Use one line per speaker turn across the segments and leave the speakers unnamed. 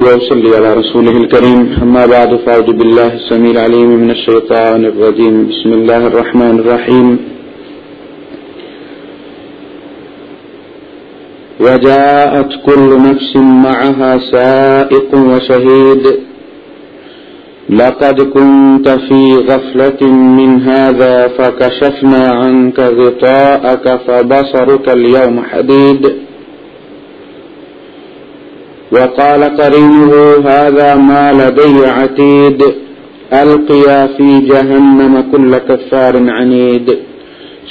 وصلي على رسوله الكريم أما بعد فأعوذ بالله السميع العليم من الشيطان الرجيم بسم الله الرحمن الرحيم وجاءت كل نفس معها سائق وشهيد لقد كنت في غفلة من هذا فكشفنا عنك غطاءك فبصرك اليوم حديد وقال قرينه هذا ما لدي عتيد ألقيا في جهنم كل كفار عنيد.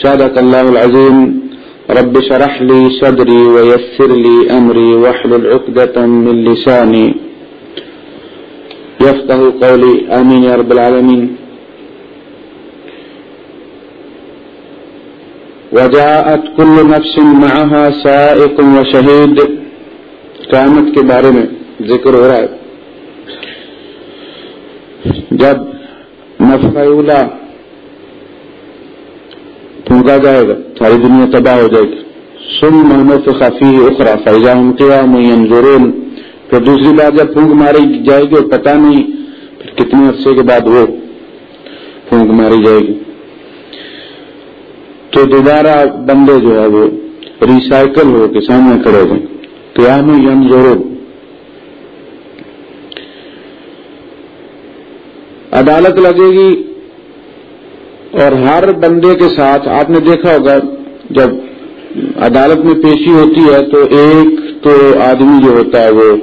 صدق الله العظيم. رب شرح لي صدري ويسر لي أمري واحلل عقدة من لساني. يفقه قولي. آمين يا رب العالمين. وجاءت كل نفس معها سائق وشهيد. قیامت کے بارے میں ذکر ہو رہا ہے۔ جب نفلا پھونکا جائے گا، ساری دنیا تباہ ہو جائے گی۔ سن محمد خافی اخرا فیضا انتہا میم ضرور پھر دوسری بار جب پھونک ماری جائے گی اور پتہ نہیں پھر کتنے عرصے کے بعد وہ پھونک ماری جائے گی۔ تو دوبارہ بندے جو ہے وہ ریسائکل ہو کے سامنے کھڑے ہو گئے قیام ینظرو. عدالت لگے گی اور ہر بندے کے ساتھ، آپ نے دیکھا ہوگا، جب عدالت میں پیشی ہوتی ہے تو ایک تو آدمی جو ہوتا ہے، وہ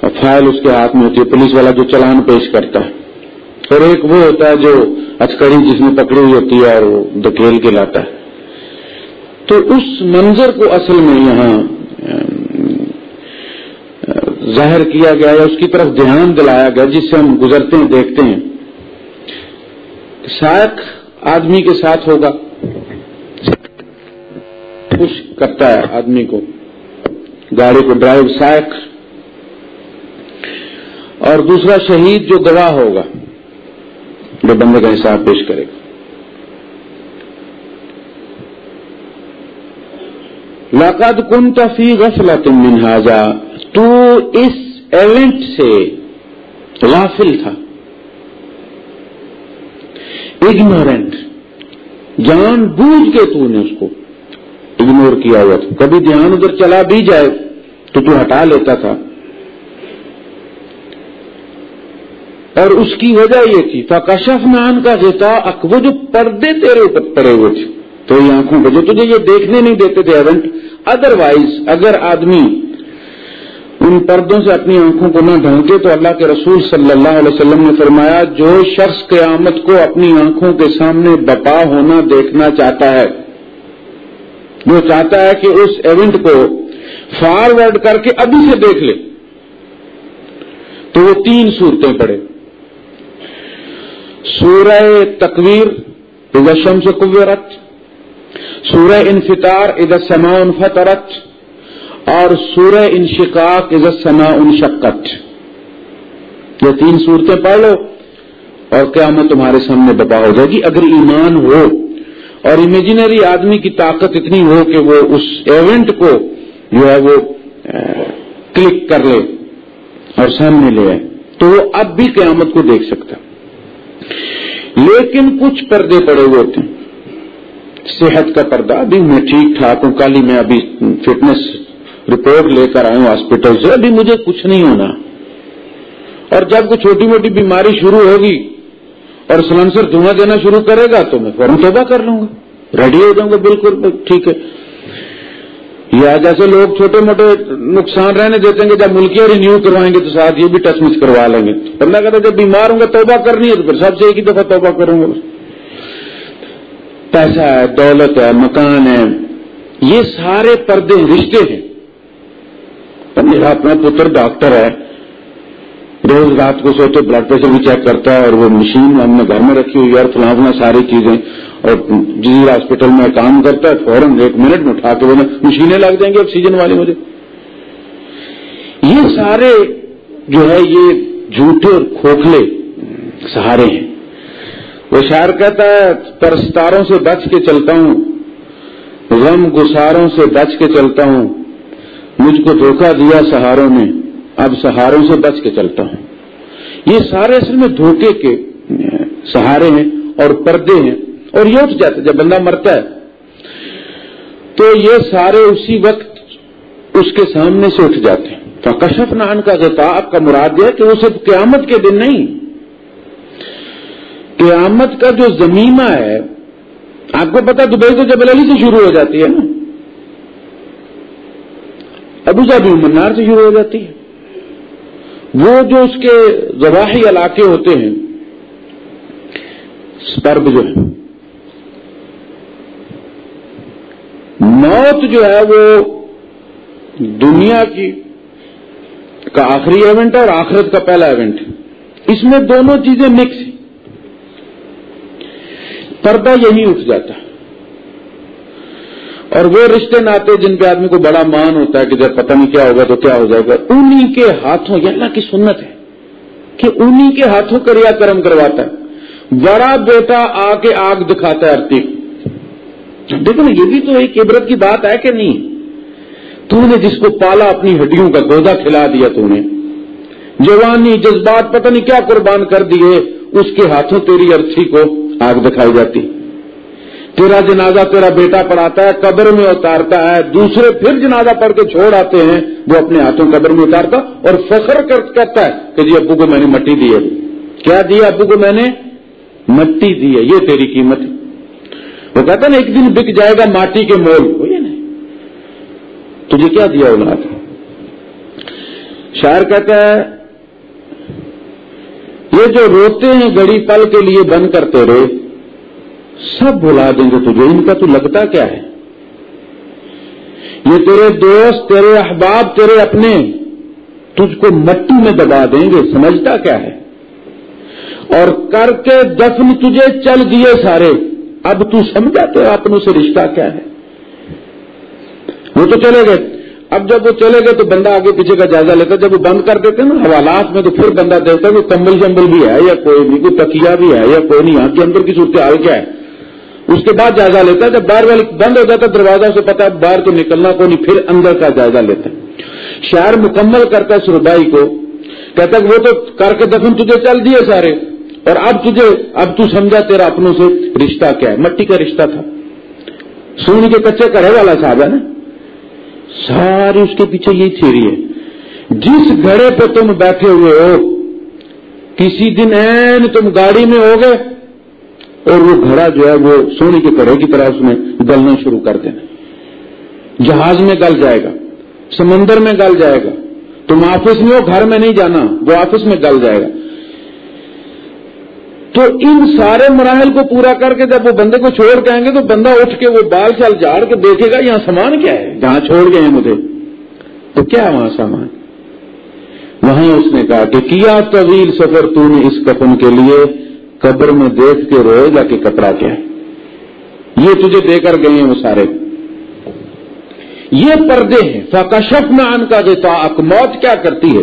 فائل اس کے ہاتھ میں ہوتی ہے، پولیس والا جو چلان پیش کرتا ہے۔ اور ایک وہ ہوتا ہے جو اچکڑی جس میں پکڑی ہوئی ہوتی ہے اور وہ دکیل کے لاتا ہے۔ تو اس منظر کو اصل میں یہاں ظاہر کیا گیا یا اس کی طرف دھیان دلایا گیا جس سے ہم گزرتے ہیں، دیکھتے ہیں۔ سائق آدمی کے ساتھ ہوگا۔ خوش کرتا ہے آدمی کو۔ گاڑی کو ڈرائیو سائق۔ اور دوسرا شہید جو گواہ ہوگا، جو بندے کا حساب پیش کرے۔ گا لاقد کن تفی غفلت من حاضا تو اس ایونٹ سے غافل تھا۔ اگنورینٹ جان بوجھ کے تو نے اس کو اگنور کیا ہوا تھا۔ کبھی دھیان ادھر چلا بھی جائے تو تو ہٹا لیتا تھا۔ اور اس کی وجہ یہ تھی فکشف مان کا غطا وہ جو پردے تیرے اوپر پڑے ہوئے تھے۔ تو یہ آنکھوں پہ جو تجھے یہ دیکھنے نہیں دیتے تھے ایونٹ ادر وائز اگر آدمی ان پردوں سے اپنی آنکھوں کو نہ ڈھانکے تو اللہ کے رسول صلی اللہ علیہ وسلم نے فرمایا، جو شخص قیامت کو اپنی آنکھوں کے سامنے بپا ہونا دیکھنا چاہتا ہے، وہ چاہتا ہے کہ اس ایونٹ کو فارورڈ کر کے ابھی سے دیکھ لے۔ تو وہ تین صورتیں پڑے سورہ تکویر ادشم سے قوت سورہ انفطار ادھر سما فطرت اور سورہ انشقاق عزت سما انشقت۔ یہ تین صورتیں پڑھ لو اور قیامت تمہارے سامنے بپا ہو جائے گی۔ اگر ایمان ہو اور امیجنری آدمی کی طاقت اتنی ہو کہ وہ اس ایونٹ کو جو ہے وہ کلک کر لے اور سامنے لے آئے، تو وہ اب بھی قیامت کو دیکھ سکتا۔ لیکن کچھ پردے پڑے ہوئے ہوتے ہیں۔ صحت کا پردہ، ابھی میں ٹھیک ٹھاک ہوں، کل ہی میں ابھی فٹنس رپورٹ لے کر آئے ہاسپٹل سے، ابھی مجھے کچھ نہیں ہونا۔ اور جب کوئی چھوٹی موٹی بیماری شروع ہوگی اور سلنسر دھواں دینا شروع کرے گا تو میں فوراً توبہ کر لوں گا۔ ریڈی ہو جاؤں گا، بالکل، ٹھیک ہے۔ یا جیسے لوگ چھوٹے موٹے نقصان رہنے دیتے ہیں کہ جب ملکی رینیو کروائیں گے تو ساتھ یہ بھی ٹچ مچ کروا لیں گے۔ اللہ کہتا جب بیمار ہوں گا، توبہ کرنی ہے تو پھر سب سے ایک ہی دفعہ توبہ کروں گا۔ پیسہ ہے، دولت ہے، مکان ہے، یہ سارے پردے رشتے ہیں۔ میرا اپنا پتر ڈاکٹر ہے۔ روز رات کو سوتے بلڈ پریشر بھی چیک کرتا ہے اور وہ مشین ہم نے گھر میں رکھی ہوئی ہے اور فلاں فلاں ساری چیزیں۔ اور جی, جی ہاسپٹل میں کام کرتا ہے، فوراً ایک منٹ میں اٹھا کے وہ مشینیں لگ جائیں گی آکسیجن والی مجھے۔ یہ سارے جو ہے، یہ جھوٹے اور کھوکھلے سہارے ہیں۔ وہ شاعر کہتا ہے، پرستاروں سے بچ کے چلتا ہوں، غم گساروں سے بچ کے چلتا ہوں۔ مجھ کو دھوکہ دیا سہاروں نے، اب سہاروں سے بچ کے چلتا ہوں۔ یہ سارے اصل میں دھوکے کے، سہارے ہیں اور پردے ہیں اور یہ اٹھ جاتا جب بندہ مرتا ہے۔ تو یہ سارے اسی وقت اس کے سامنے سے اٹھ جاتے ہیں۔ تو کشف نان کا آپ کا مراد ہے کہ وہ صرف قیامت کے دن نہیں۔ قیامت کا جو زمینہ ہے، آپ کو پتا دبئی تو جبل علی سے شروع ہو جاتی ہے نا۔ ابو ظہبی منار سے شروع ہو جاتی ہے۔ وہ جو اس کے زواحی علاقے ہوتے ہیں، سپرب جو ہے موت جو ہے وہ دنیا کی کا آخری ایونٹ ہے اور آخرت کا پہلا ایونٹ ہے۔ اس میں دونوں چیزیں مکس ہیں۔ پردہ یہی اٹھ جاتا ہے۔ اور وہ رشتے ناتے جن پہ آدمی کو بڑا مان ہوتا ہے کہ جب پتہ نہیں کیا ہوگا تو کیا ہو جائے گا، انہی کے ہاتھوں، یہ اللہ کی سنت ہے کہ انہی کے ہاتھوں کریا کرم کرواتا ہے۔ بڑا بیٹا آ کے آگ دکھاتا ہے آرتی دیکھو نا، یہ بھی تو ایک عبرت کی بات ہے کہ نہیں؟ تو نے جس کو پالا اپنی ہڈیوں کا گودا کھلا دیا تو نے جوانی، جذبات، پتہ نہیں کیا قربان کر دیے، اس کے ہاتھوں تیری ارتھی کو آگ دکھائی جاتی۔ تیرا جنازہ تیرا بیٹا پڑھاتا ہے، قبر میں اتارتا ہے، دوسرے پھر جنازہ پڑھ کے چھوڑ آتے ہیں، وہ اپنے ہاتھوں قبر میں اتارتا اور فخر کرتا ہے کہ جی ابو کو میں نے مٹی دی ہے۔ کیا دیا ابو کو میں نے؟ مٹی دی ہے، یہ تیری قیمت وہ کہتا نا، ایک دن بک جائے گا ماٹی کے مول۔ یہ نہیں۔ تجھے کیا دیا اولاد؟ شاعر کہتا ہے، یہ جو روتے ہیں گڑی پل کے لیے بند کرتے رہے سب بھلا دیں گے تجھے، ان کا تو لگتا کیا ہے؟ یہ تیرے دوست، تیرے احباب، تیرے اپنے تجھ کو مٹی میں دبا دیں گے، سمجھتا کیا ہے؟ اور کر کے دفن تجھے چل دیے سارے۔ اب تو سمجھا تیرا اپنوں سے رشتہ کیا ہے۔ وہ تو چلے گئے۔ اب جب وہ چلے گئے تو بندہ آگے پیچھے کا جائزہ لیتا جب وہ بند کر دیتے نا، حوالات میں تو پھر بندہ دیکھتا ہے کہ کمبل شمبل بھی ہے یا کوئی نہیں کوئی تکیا بھی ہے یا کوئی نہیں، آنکھ کے اندر کی صورت کیا ہے؟ اس کے بعد جائزہ لیتا ہے۔ جب باہر والی بند ہو جاتا ہے، دروازہ سے پتا ہے باہر تو نکلنا کو نہیں، پھر اندر کا جائزہ لیتا ہے۔ شہر مکمل کرتا ہے سربائی کو، کہتا ہے وہ تو کر کے دفن تجھے چل دیے سارے، اور اب تجھے، اب تو سمجھا تیرا اپنوں سے رشتہ کیا ہے۔ مٹی کا رشتہ تھا۔ سونی کے کچے کرے والا صاحب ہے نا۔ ساری اس کے پیچھے یہی تھیری ہے۔ جس گھڑے پہ تم بیٹھے ہوئے ہو، کسی دن این تم گاڑی میں ہو گئے اور وہ گھڑا جو ہے وہ سونے کے کڑے کی طرح اس میں گلنا شروع کر دینا۔ جہاز میں گل جائے گا، سمندر میں گل جائے گا، تم آفس میں ہو، گھر میں نہیں جانا، وہ آفس میں گل جائے گا۔ تو ان سارے مراحل کو پورا کر کے جب وہ بندے کو چھوڑ کے آئیں گے، تو بندہ اٹھ کے وہ بال چال جاڑ کے دیکھے گا، یہاں سامان کیا ہے؟ جہاں چھوڑ گئے ہیں مجھے۔ تو کیا ہے وہاں سامان؟ وہاں اس نے کہا کہ کیا طویل سفر تو نے اس کفن کے لیے؟ قبر میں دیکھ کے روئے گا کہ کپڑا کیا یہ تجھے دے کر گئے ہیں وہ سارے۔ یہ پردے ہیں۔ فکشف نان کا دیتا موت کیا کرتی ہے؟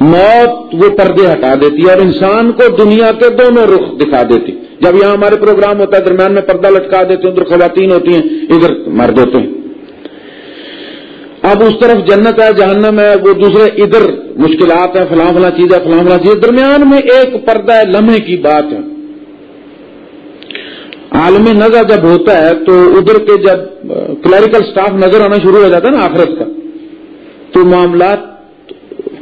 موت وہ پردے ہٹا دیتی ہے اور انسان کو دنیا کے دونوں رخ دکھا دیتی۔ جب یہاں ہمارے پروگرام ہوتا ہے، درمیان میں پردہ لٹکا دیتے ہیں ادھر خواتین ہوتی ہیں، ادھر مرد ہوتے ہیں۔ اب اس طرف جنت ہے، جہنم ہے، وہ دوسرے ادھر مشکلات ہیں، فلاں فلاں چیز ہے فلاں فلاں چیز درمیان میں ایک پردہ ہے، لمحے کی بات ہے۔ عالم نظر جب ہوتا ہے تو ادھر کے جب کلیریکل سٹاف نظر آنا شروع ہو جاتا ہے نا آخرت کا، تو معاملات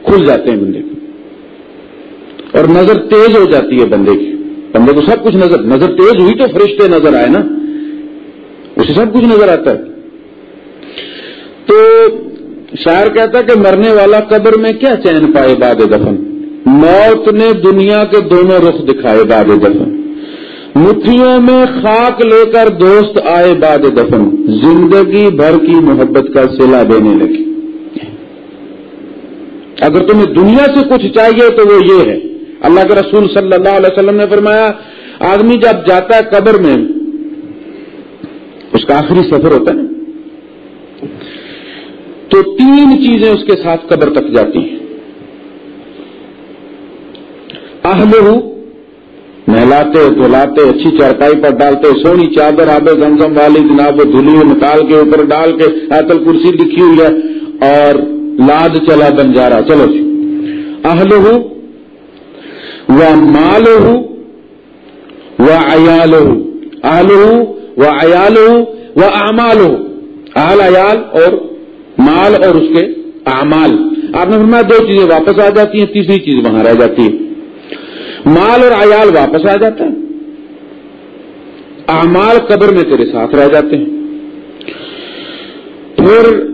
کھل جاتے ہیں بندے کو اور نظر تیز ہو جاتی ہے بندے کی۔ بندے کو سب کچھ نظر نظر تیز ہوئی تو فرشتے نظر آئے نا۔ اسے سب کچھ نظر آتا ہے۔ تو شاعر کہتا کہ مرنے والا قبر میں کیا چین پائے باد دفن؟ موت نے دنیا کے دونوں رخ دکھائے باد دفن۔ مٹھیوں میں خاک لے کر دوست آئے باد دفن۔ زندگی بھر کی محبت کا سلا دینے لگی۔ اگر تمہیں دنیا سے کچھ چاہیے تو وہ یہ ہے۔ اللہ کے رسول صلی اللہ علیہ وسلم نے فرمایا، آدمی جب جاتا ہے قبر میں، اس کا آخری سفر ہوتا ہے نا۔ تو تین چیزیں اس کے ساتھ قبر تک جاتی ہیں۔ اہل نہلاتے، دھلاتے، اچھی چرپائی پر ڈالتے، سونی چادر، آبے زمزم والی جناب دھلی نکال کے اوپر ڈال کے ایتل کرسی لکھی ہوئی ہے اور لاد چلا بنجارا۔ چلو جی۔ اہل ہو و مال ہو و ایال ہو اہل ہو و ایال ہو و ہو اہل ایال اور مال اور اس کے اعمال۔ آپ نے فرمایا دو چیزیں واپس آ جاتی ہیں، تیسری چیز وہاں رہ جاتی ہے۔ مال اور عیال واپس آ جاتا ہے۔ اعمال قبر میں تیرے ساتھ رہ جاتے ہیں۔ پھر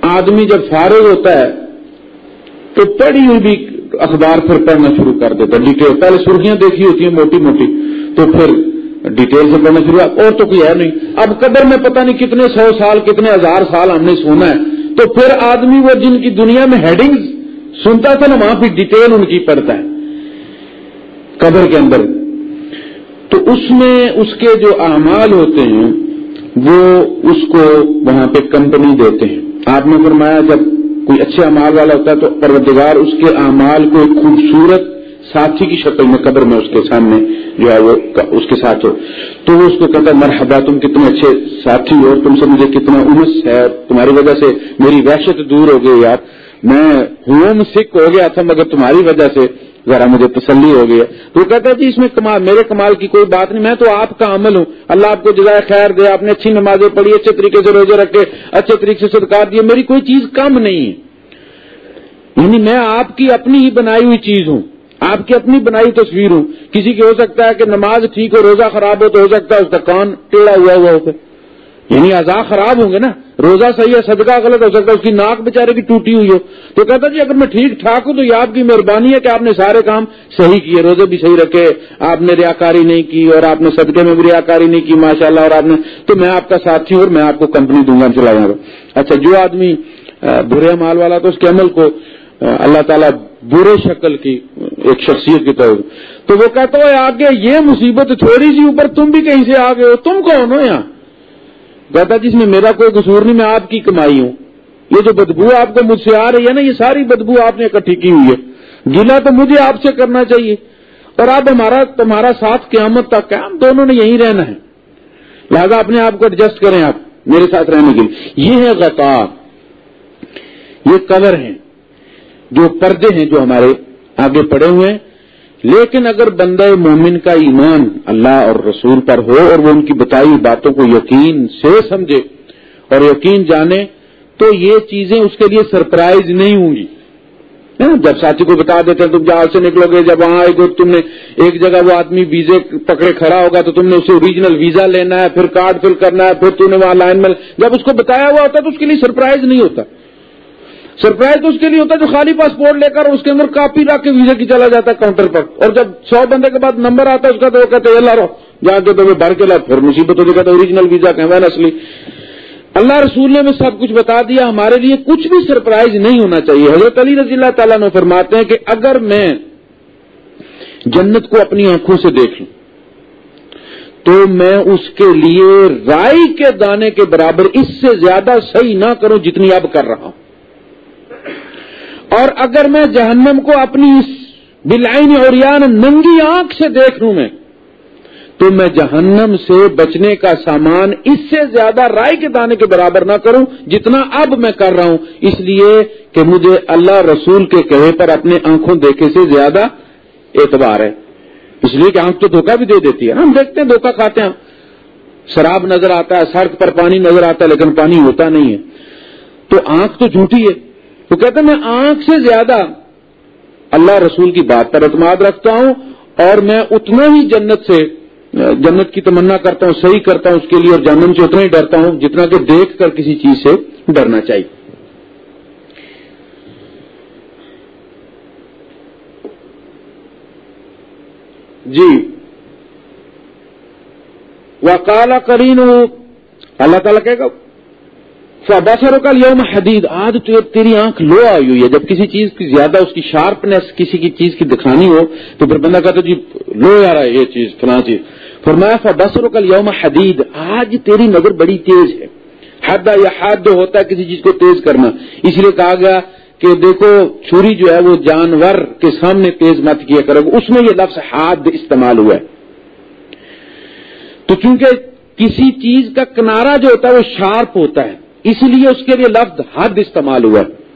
آدمی جب فارغ ہوتا ہے، تو پڑھی ہوئی بھی اخبار پھر پڑھنا شروع کر دیتا ہے۔ ڈیٹیل۔ پہلے سرخیاں دیکھی ہوتی ہیں، موٹی موٹی۔ تو پھر ڈیٹیل سے پڑھنا شروع اور تو کوئی ہے نہیں۔ اب قبر میں پتہ نہیں کتنے سو سال، کتنے ہزار سال ہم نے سونا ہے۔ تو پھر آدمی وہ جن کی دنیا میں ہیڈنگ سنتا تھا نا، وہاں پہ ڈیٹیل ان کی پڑتا ہے۔ قبر کے اندر۔ تو اس میں اس کے جو اعمال ہوتے ہیں، وہ اس کو وہاں پہ کمپنی دیتے ہیں۔ آپ نے فرمایا، جب کوئی اچھے اعمال والا ہوتا ہے تو پروردگار اس کے اعمال کو ایک خوبصورت ساتھی کی شکل میں، قبر میں، اس کے سامنے جو ہے وہ اس کے ساتھ ہو تو وہ اس کو کہتا ہے، مرحبا، تم کتنے اچھے ساتھی ہو تم سے مجھے کتنا امس ہے۔ تمہاری وجہ سے میری وحشت دور ہو گئی یار۔ میں ہوم سکھ ہو گیا تھا، مگر تمہاری وجہ سے ذرا مجھے تسلی ہو گئی تو وہ کہتا ہے جی اس میں کمال، میرے کمال کی کوئی بات نہیں، میں تو آپ کا عمل ہوں۔ اللہ آپ کو جزائے خیر دے، آپ نے اچھی نمازیں پڑھی، اچھے طریقے سے روزے رکھے، اچھے طریقے سے صدقات دیے۔ میری کوئی چیز کم نہیں ہے۔ یعنی میں آپ کی اپنی ہی بنائی ہوئی چیز ہوں۔ آپ کی اپنی بنائی تصویر ہوں۔ کسی کی ہو سکتا ہے کہ نماز ٹھیک ہو، روزہ خراب ہو تو ہو سکتا ہے اس کا کان ٹیڑھا ہوا ہوا ہوتا یعنی اعضا خراب ہوں گے نا۔ روزہ صحیح ہے، صدقہ غلط ہو سکتا ہے، اس کی ناک بےچارے کی ٹوٹی ہوئی ہو۔ تو کہتا جی اگر میں ٹھیک ٹھاک ہوں تو یہ آپ کی مہربانی ہے کہ آپ نے سارے کام صحیح کیے، روزے بھی صحیح رکھے۔ آپ نے ریاکاری نہیں کی اور آپ نے صدقے میں بھی ریاکاری نہیں کی ماشاء اللہ اور آپ نے تو میں آپ کا ساتھی ہوں اور میں آپ کو کمپنی دوں گا چلاؤں گا اچھا جو آدمی برے مال والا تو اس کے عمل کو اللہ تعالیٰ برے شکل کی ایک شخصیت کی طرف۔ تو وہ کہتا ہے، آگے یہ مصیبت تھوڑی سی اوپر تم بھی کہیں سے آگے ہو۔ تم کون ہو یہاں؟ کہتا جس میں میرا کوئی قصور نہیں، میں آپ کی کمائی ہوں۔ یہ جو بدبو آپ کو مجھ سے آ رہی ہے نا، یہ ساری بدبو آپ نے اکٹھی کی ہوئی ہے۔ گلا تو مجھے آپ سے کرنا چاہیے۔ اور اب ہمارا، تمہارا ساتھ قیامت تک ہے۔ ہم دونوں نے یہیں رہنا ہے۔ لہذا اپنے آپ کو ایڈجسٹ کریں آپ، میرے ساتھ رہنے کے لیے۔ یہ ہے غطار یہ کلر ہیں جو پردے ہیں جو ہمارے آگے پڑے ہوئے ہیں۔ لیکن اگر بندہ مومن کا ایمان اللہ اور رسول پر ہو اور وہ ان کی بتائی باتوں کو یقین سے سمجھے اور یقین جانے، تو یہ چیزیں اس کے لیے سرپرائز نہیں ہوں گی۔ ہاں، جب ساتھی کو بتا دیتے ہیں تم جہاز سے نکلو گے، جب وہاں آئے گے، تم نے ایک جگہ وہ آدمی ویزے پکڑے کھڑا ہوگا تو تم نے اسے اوریجنل ویزا لینا ہے، پھر کارڈ فل کرنا ہے، پھر تم نے وہاں لائن میں جب اس کو بتایا ہوا ہوتا ہے تو اس کے لیے سرپرائز نہیں ہوتا۔ سرپرائز تو اس کے لیے ہوتا ہے جو خالی پاسپورٹ لے کر اس کے اندر کاپی رکھ کے ویزا کی چلا جاتا ہے کاؤنٹر پر۔ اور جب سو بندے کے بعد نمبر آتا ہے، اس کا تو وہ کہتے ہیں، اللہ رو جا کے تو بھر کے لا، پھر مصیبت ہوتی کہتے اوریجنل ویزا کہ اصلی۔ اللہ رسول نے سب کچھ بتا دیا۔ ہمارے لیے کچھ بھی سرپرائز نہیں ہونا چاہیے۔ حضرت علی رضی اللہ تعالیٰ نے فرماتے ہیں کہ اگر میں جنت کو اپنی آنکھوں سے دیکھ لوں، تو میں اس کے لیے رائی کے دانے کے برابر اس سے زیادہ صحیح نہ کروں جتنی اب کر رہا ہوں۔ اور اگر میں جہنم کو اپنی اس بلائن اور ننگی آنکھ سے دیکھ لوں میں، تو میں جہنم سے بچنے کا سامان اس سے زیادہ رائے کے دانے کے برابر نہ کروں جتنا اب میں کر رہا ہوں۔ اس لیے کہ مجھے اللہ رسول کے کہے پر اپنے آنکھوں دیکھے سے زیادہ اعتبار ہے۔ اس لیے کہ آنکھ تو دھوکہ بھی دے دیتی ہے۔ ہم دیکھتے ہیں، دھوکہ کھاتے ہیں۔ شراب نظر آتا ہے سڑک پر پانی نظر آتا ہے، لیکن پانی ہوتا نہیں ہے۔ تو آنکھ تو جھوٹی ہے۔ تو کہتے ہیں میں آنکھ سے زیادہ اللہ رسول کی بات پر اعتماد رکھتا ہوں اور میں اتنا ہی جنت سے، جنت کی تمنا کرتا ہوں، صحیح کرتا ہوں اس کے لیے اور جنم سے اتنا ہی ڈرتا ہوں جتنا کہ دیکھ کر کسی چیز سے ڈرنا چاہیے۔ جی۔ وکالا کرین اللہ تعالیٰ کہے گا بسروں کا یوم حدید، آج تو تیری آنکھ لو آئی ہوئی ہے۔ جب کسی چیز کی زیادہ اس کی شارپنیس، کسی کی چیز کی دکھانی ہو، تو پھر بندہ کہتا جی لو آ رہا ہے یہ چیز، فلاں چیز۔ فرمایا فبسروں کا یوم حدید آج تیری نظر بڑی تیز ہے۔ حد یا حد ہوتا ہے، کسی چیز کو تیز کرنا۔ اس لیے کہا گیا کہ دیکھو، چھری جو ہے، وہ جانور کے سامنے تیز مت کیا کرے اس میں یہ لفظ حاد استعمال ہوا ہے۔ تو چونکہ کسی چیز کا کنارا جو ہوتا ہے، وہ شارپ ہوتا ہے۔ اس لیے اس کے لیے لفظ حد استعمال ہوا ہے۔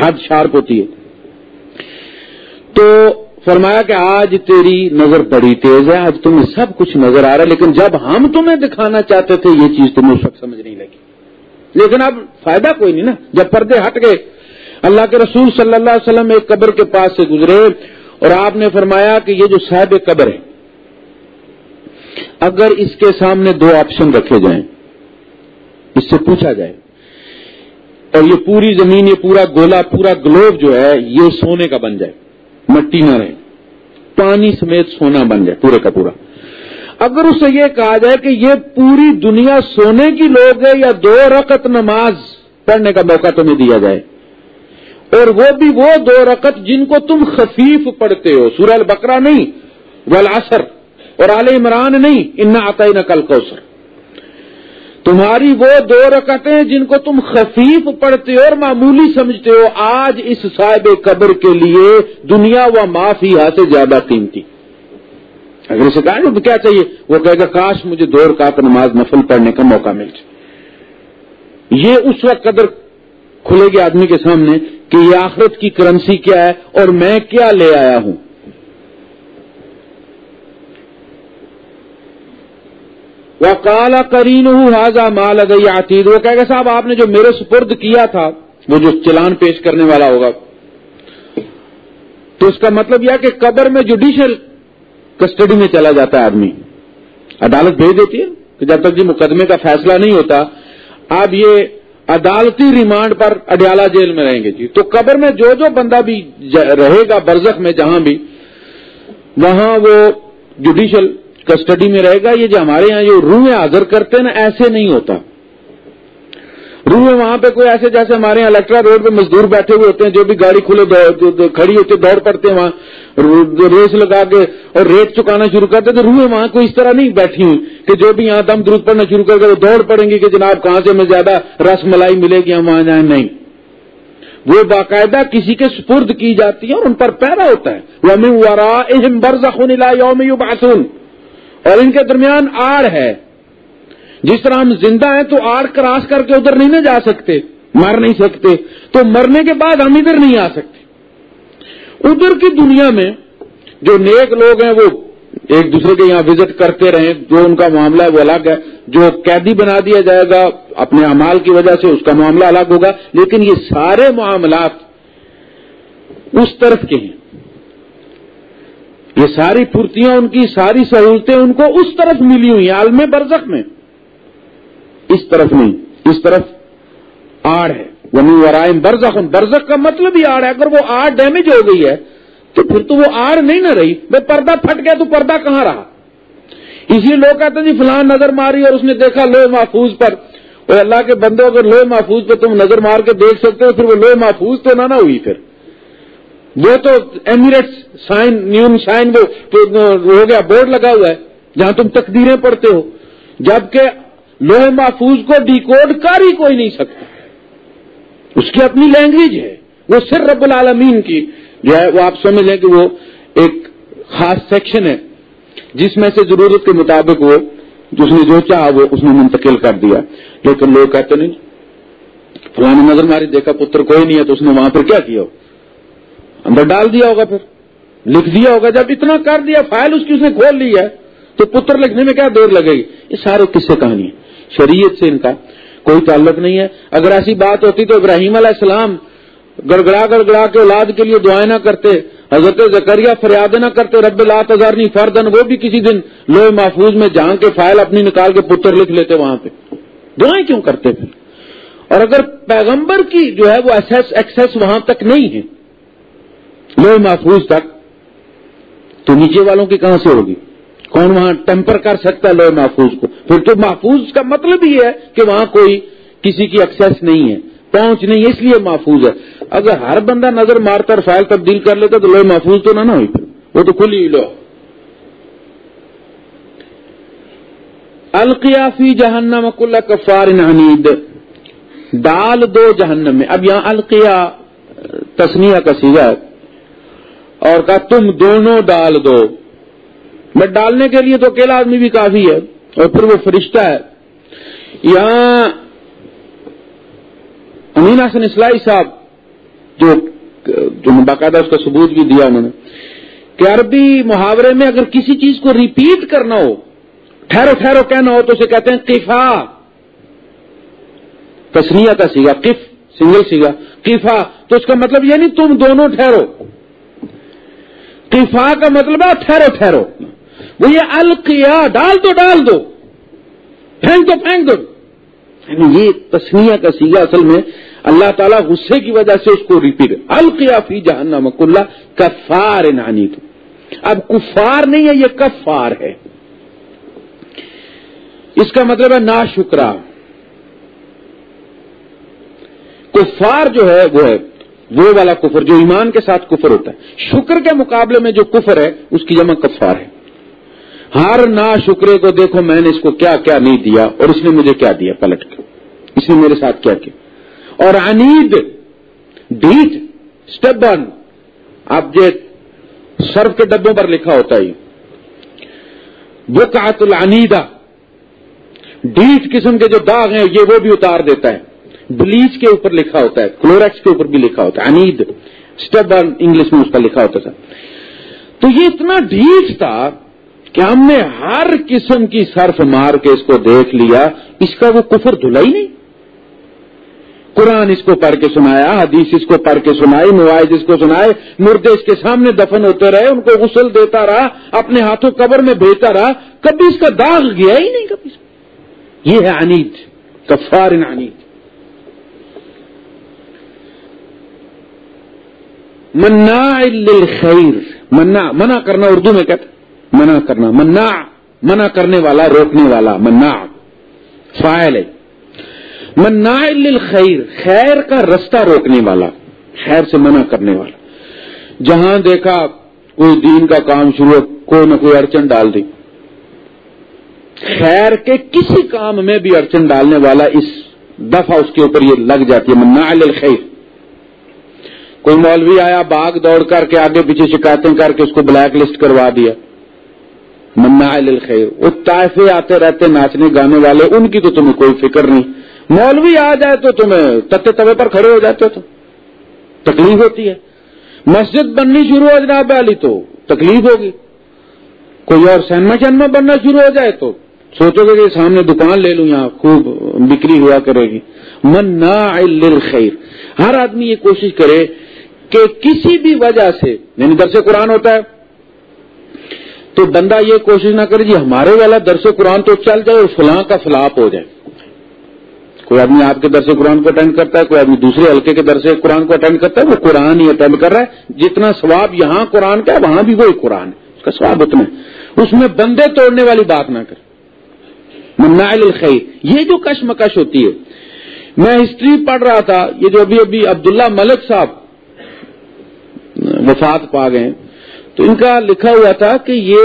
حد شارپ ہوتی ہے۔ تو فرمایا کہ آج تیری نظر بڑی تیز ہے، آج تمہیں سب کچھ نظر آ رہا ہے، لیکن جب ہم تمہیں دکھانا چاہتے تھے، یہ چیز تمہیں اس وقت سمجھ نہیں لگی۔ لیکن اب فائدہ کوئی نہیں نا، جب پردے ہٹ گئے۔ اللہ کے رسول صلی اللہ علیہ وسلم ایک قبر کے پاس سے گزرے، اور آپ نے فرمایا کہ یہ جو صاحب قبر ہے، اگر اس کے سامنے دو آپشن رکھے جائیں۔ اس سے پوچھا جائے۔ اور یہ پوری زمین، یہ پورا گولا، پورا گلوب جو ہے، یہ سونے کا بن جائے۔ مٹی نہ رہے۔ پانی سمیت سونا بن جائے، پورے کا پورا۔ اگر اسے یہ کہا جائے کہ یہ پوری دنیا سونے کی لوگ ہے یا دو رقط نماز پڑھنے کا موقع تمہیں دیا جائے، اور وہ بھی وہ دو رقط جن کو تم خفیف پڑھتے ہو، سورہ البقرہ نہیں ولاسر اور عال عمران نہیں ان آتا نہ کل کوسر تمہاری وہ دو رکعتیں جن کو تم خفیف پڑھتے ہو اور معمولی سمجھتے ہو، آج اس صاحب قبر کے لیے دنیا و معافی سے زیادہ قیمتی۔ اگر اسے کہا کیا چاہیے؟ وہ کہے گا، کاش مجھے دو رکعت نماز نفل پڑھنے کا موقع مل جائے۔ یہ اس وقت قدر کھلے گی آدمی کے سامنے کہ یہ آخرت کی کرنسی کیا ہے اور میں کیا لے آیا ہوں۔ وہ کالا کرین ہوں مال ادئی عتید وہ کہے گا صاحب، آپ نے جو میرے سپرد کیا تھا، وہ جو چلان پیش کرنے والا ہوگا۔ تو اس کا مطلب یہ کہ قبر میں جوڈیشل کسٹڈی میں چلا جاتا ہے آدمی۔ عدالت بھیج دیتی ہے کہ جب تک جی مقدمے کا فیصلہ نہیں ہوتا، آپ یہ عدالتی ریمانڈ پر اڈیالہ جیل میں رہیں گے جی۔ تو قبر میں جو جو بندہ بھی رہے گا برزخ میں، جہاں بھی، وہاں وہ جوڈیشل کسٹڈی میں رہے گا، یہ جو ہمارے یہاں جو روحیں حاضر کرتے ہیں نا، ایسے نہیں ہوتا۔ روحیں وہاں پہ کوئی ایسے جیسے ہمارے یہاں الیکٹرا روڈ پہ مزدور بیٹھے ہوئے ہوتے ہیں، جو بھی گاڑی کھلے کھڑی ہوتی ہے، دوڑ پڑتے ہیں وہاں۔ ریس لگا کے اور ریٹ چکانا شروع کرتے تو روحیں وہاں کوئی اس طرح نہیں بیٹھی ہوئی کہ جو بھی یہاں دم درود پڑنا شروع کر کے وہ دوڑ پڑیں گی کہ جناب کہاں سے ہمیں زیادہ رس ملائی ملے گی، ہم وہاں جائیں۔ نہیں۔ وہ باقاعدہ کسی کے سپرد کی جاتی ہے اور ان پر پیدا ہوتا ہے۔ وہ ورا اہم یوم باسون اور ان کے درمیان آڑ ہے۔ جس طرح ہم زندہ ہیں تو آڑ کراس کر کے ادھر نہیں نہ جا سکتے، مر نہیں سکتے۔ تو مرنے کے بعد ہم ادھر نہیں آ سکتے۔ ادھر کی دنیا میں جو نیک لوگ ہیں وہ ایک دوسرے کے یہاں وزٹ کرتے رہیں، جو ان کا معاملہ ہے وہ الگ ہے۔ جو قیدی بنا دیا جائے گا، اپنے امال کی وجہ سے اس کا معاملہ الگ ہوگا۔ لیکن یہ سارے معاملات اس طرف کے ہیں۔ یہ ساری پھرتیاں ان کی، ساری سہولتیں ان کو اس طرف ملی ہوئی ہیں، عالم برزخ میں۔ اس طرف نہیں، اس طرف آڑ ہے۔ وہ ورائم برزخ برزخ کا مطلب ہی آڑ ہے۔ اگر وہ آڑ ڈیمیج ہو گئی ہے، تو پھر تو وہ آڑ نہیں نہ رہی۔ بھائی پردہ پھٹ گیا تو پردہ کہاں رہا؟ اسی لیے لوگ کہتے جی فلان نظر ماری اور اس نے دیکھا لوہے محفوظ پر۔ اور اللہ کے بندے، اگر لوہے محفوظ پہ تم نظر مار کے دیکھ سکتے ہو، پھر وہ لوہے محفوظ تو نہ نہ ہوئی پھر۔ وہ تو ایمریٹس سائن نیون سائن وہ ہو گیا بورڈ لگا ہوا ہے، جہاں تم تقدیریں پڑھتے ہو، جبکہ لوہے محفوظ کو ڈیکوڈ کر ہی کوئی نہیں سکتا۔ اس کی اپنی لینگویج ہے، وہ صرف رب العالمین کی جو ہے، وہ آپ سمجھ لیں کہ وہ ایک خاص سیکشن ہے، جس میں سے ضرورت کے مطابق وہ جس نے جو چاہا وہ اس نے منتقل کر دیا۔ لیکن لوگ کہتے نہیں فلانے نظر ماری دیکھا پتر کوئی نہیں ہے تو اس نے وہاں پر کیا کیا اندر ڈال دیا ہوگا پھر۔ لکھ دیا ہوگا۔ جب اتنا کر دیا، فائل اس کی اس نے کھول لی ہے، تو پتر لکھنے میں کیا دیر لگے گی؟ یہ سارے قصے کہانی ہے شریعت سے ان کا کوئی تعلق نہیں ہے۔ اگر ایسی بات ہوتی تو ابراہیم علیہ السلام گڑگڑا گڑگڑا کے اولاد کے لیے دعائیں نہ کرتے، حضرت زکریہ فریاد نہ کرتے، رب لا تزارنی فردن، وہ بھی کسی دن لوہے محفوظ میں جہاں کے فائل اپنی نکال کے پتر لکھ لیتے وہاں پہ۔ دعائیں کیوں کرتے پھر؟ اور اگر پیغمبر کی جو ہے وہ ایکسیس وہاں تک نہیں ہے لوہے محفوظ تک، تو نیچے والوں کی کہاں سے ہوگی؟ کون وہاں ٹیمپر کر سکتا ہے لوہے محفوظ کو؟ پھر تو محفوظ کا مطلب یہ ہے کہ وہاں کوئی کسی کی ایکسیس نہیں ہے، پہنچ نہیں ہے اس لیے محفوظ ہے۔ اگر ہر بندہ نظر مارتا اور فائل تبدیل کر لیتا تو لوہے محفوظ تو نہ نہ ہوئی۔ وہ تو کھلی لو۔ القیافی جہنم کل کفار نحنید ڈال دو جہنم میں۔ اب یہاں القیا تسنیا کا سیگا ہے۔ اور کہا، تم دونوں ڈال دو۔ میں ڈالنے کے لیے تو اکیلا آدمی بھی کافی ہے اور پھر وہ فرشتہ ہے۔ یہاں امین حسن اسلائی صاحب جو جو باقاعدہ اس کا ثبوت بھی دیا انہوں نے، کہ عربی محاورے میں اگر کسی چیز کو ریپیٹ کرنا ہو، ٹھہرو ٹھہرو کہنا ہو، تو اسے کہتے ہیں قفا۔ تسنیا کا سیگا، قف سنگل سیگا، قفا۔ تو اس کا مطلب یہ نہیں تم دونوں ٹھہرو۔ قفا کا مطلب ہے ٹھہرو ٹھہرو۔ وہ یہ القیا ڈال دو ڈال دو۔ پھینک دو پھینک دو۔ یعنی یہ تسنیا کا سیگا اصل میں اللہ تعالیٰ غصے کی وجہ سے اس کو ریپیٹ القیا فی جہنم مک اللہ کفار نانی تو اب کفار نہیں ہے، یہ کفار ہے۔ اس کا مطلب ہے نا شکرا کفار جو ہے، وہ ہے وہ والا کفر جو ایمان کے ساتھ کفر ہوتا ہے۔ شکر کے مقابلے میں جو کفر ہے، اس کی جمع کفار ہے۔ ہر نا شکرے کو دیکھو، میں نے اس کو کیا کیا نہیں دیا اور اس نے مجھے کیا دیا؟ پلٹ کے۔ اس نے میرے ساتھ کیا کیا؟ اور انید ڈیٹ اسٹیپ ون آپ جو سرف کے ڈبوں پر لکھا ہوتا ہے۔ بکات العنیدہ۔ ڈیٹ قسم کے جو داغ ہیں، یہ وہ بھی اتار دیتا ہے۔ بلیچ کے اوپر لکھا ہوتا ہے کلوریکس کے اوپر بھی لکھا ہوتا ہے انید اسٹیپ ون انگلش میں اس کا لکھا ہوتا تھا۔ تو یہ اتنا ڈیٹ تھا کہ ہم نے ہر قسم کی صرف مار کے اس کو دیکھ لیا، اس کا وہ کفر دھلا ہی نہیں۔ قرآن اس کو پڑھ کے سنایا، حدیث اس کو پڑھ کے سنائی، مواعظ اس کو سنائے، مردے اس کے سامنے دفن ہوتے رہے، ان کو غسل دیتا رہا، اپنے ہاتھوں قبر میں بھیجتا رہا، کبھی اس کا داغ گیا ہی نہیں، کبھی۔ یہ ہے انید کفار انید منا خیر منا منع کرنا اردو میں کہتے منع کرنا. منا منع کرنے والا، روکنے والا. منا فائل ہے. منا خیر خیر کا رستہ روکنے والا. خیر سے منع کرنے والا. جہاں دیکھا کوئی دین کا کام شروع کوئی نہ کوئی اڑچن ڈال دی. خیر کے کسی کام میں بھی اڑچن ڈالنے والا اس دفعہ اس کے اوپر یہ لگ جاتی ہے. منا خیر کوئی مولوی آیا، باغ دوڑ کر کے آگے پیچھے شکایتیں کر کے اس کو بلیک لسٹ کروا دیا۔ منا خیر وہ طائفے آتے رہتے ناچنے گانے والے، ان کی تو تمہیں کوئی فکر نہیں۔ مولوی آ جائے تو تمہیں تتے توے پر کھڑے ہو جاتے تو تکلیف ہوتی ہے۔ مسجد بننی شروع ہو جناب علی تو تکلیف ہوگی۔ کوئی اور سینما چینما بننا شروع ہو جائے تو سوچو گے کہ سامنے دکان لے لوں یہاں خوب بکری ہوا کرے گی۔ من نا خیر ہر آدمی یہ کوشش کرے کہ کسی بھی وجہ سے یعنی درس قرآن ہوتا ہے، تو بندہ یہ کوشش نہ کرے جی ہمارے والا درس قرآن تو چل جائے اور فلاں کا فلاپ ہو جائے۔ کوئی آدمی آپ کے درس قرآن کو اٹینڈ کرتا ہے، کوئی آدمی دوسرے حلقے کے درس قرآن کو اٹینڈ کرتا ہے، وہ قرآن ہی اٹینڈ کر رہا ہے۔ جتنا ثواب یہاں قرآن کا ہے، وہاں بھی وہی قرآن ہے۔ اس کا ثواب اتنا ہے۔ اس میں بندے توڑنے والی بات نہ کر منائل الخی یہ جو کشمکش ہوتی ہے۔ میں ہسٹری پڑھ رہا تھا، یہ جو ابھی ابھی عبداللہ ملک صاحب وفات پا گئے تو ان کا لکھا ہوا تھا کہ یہ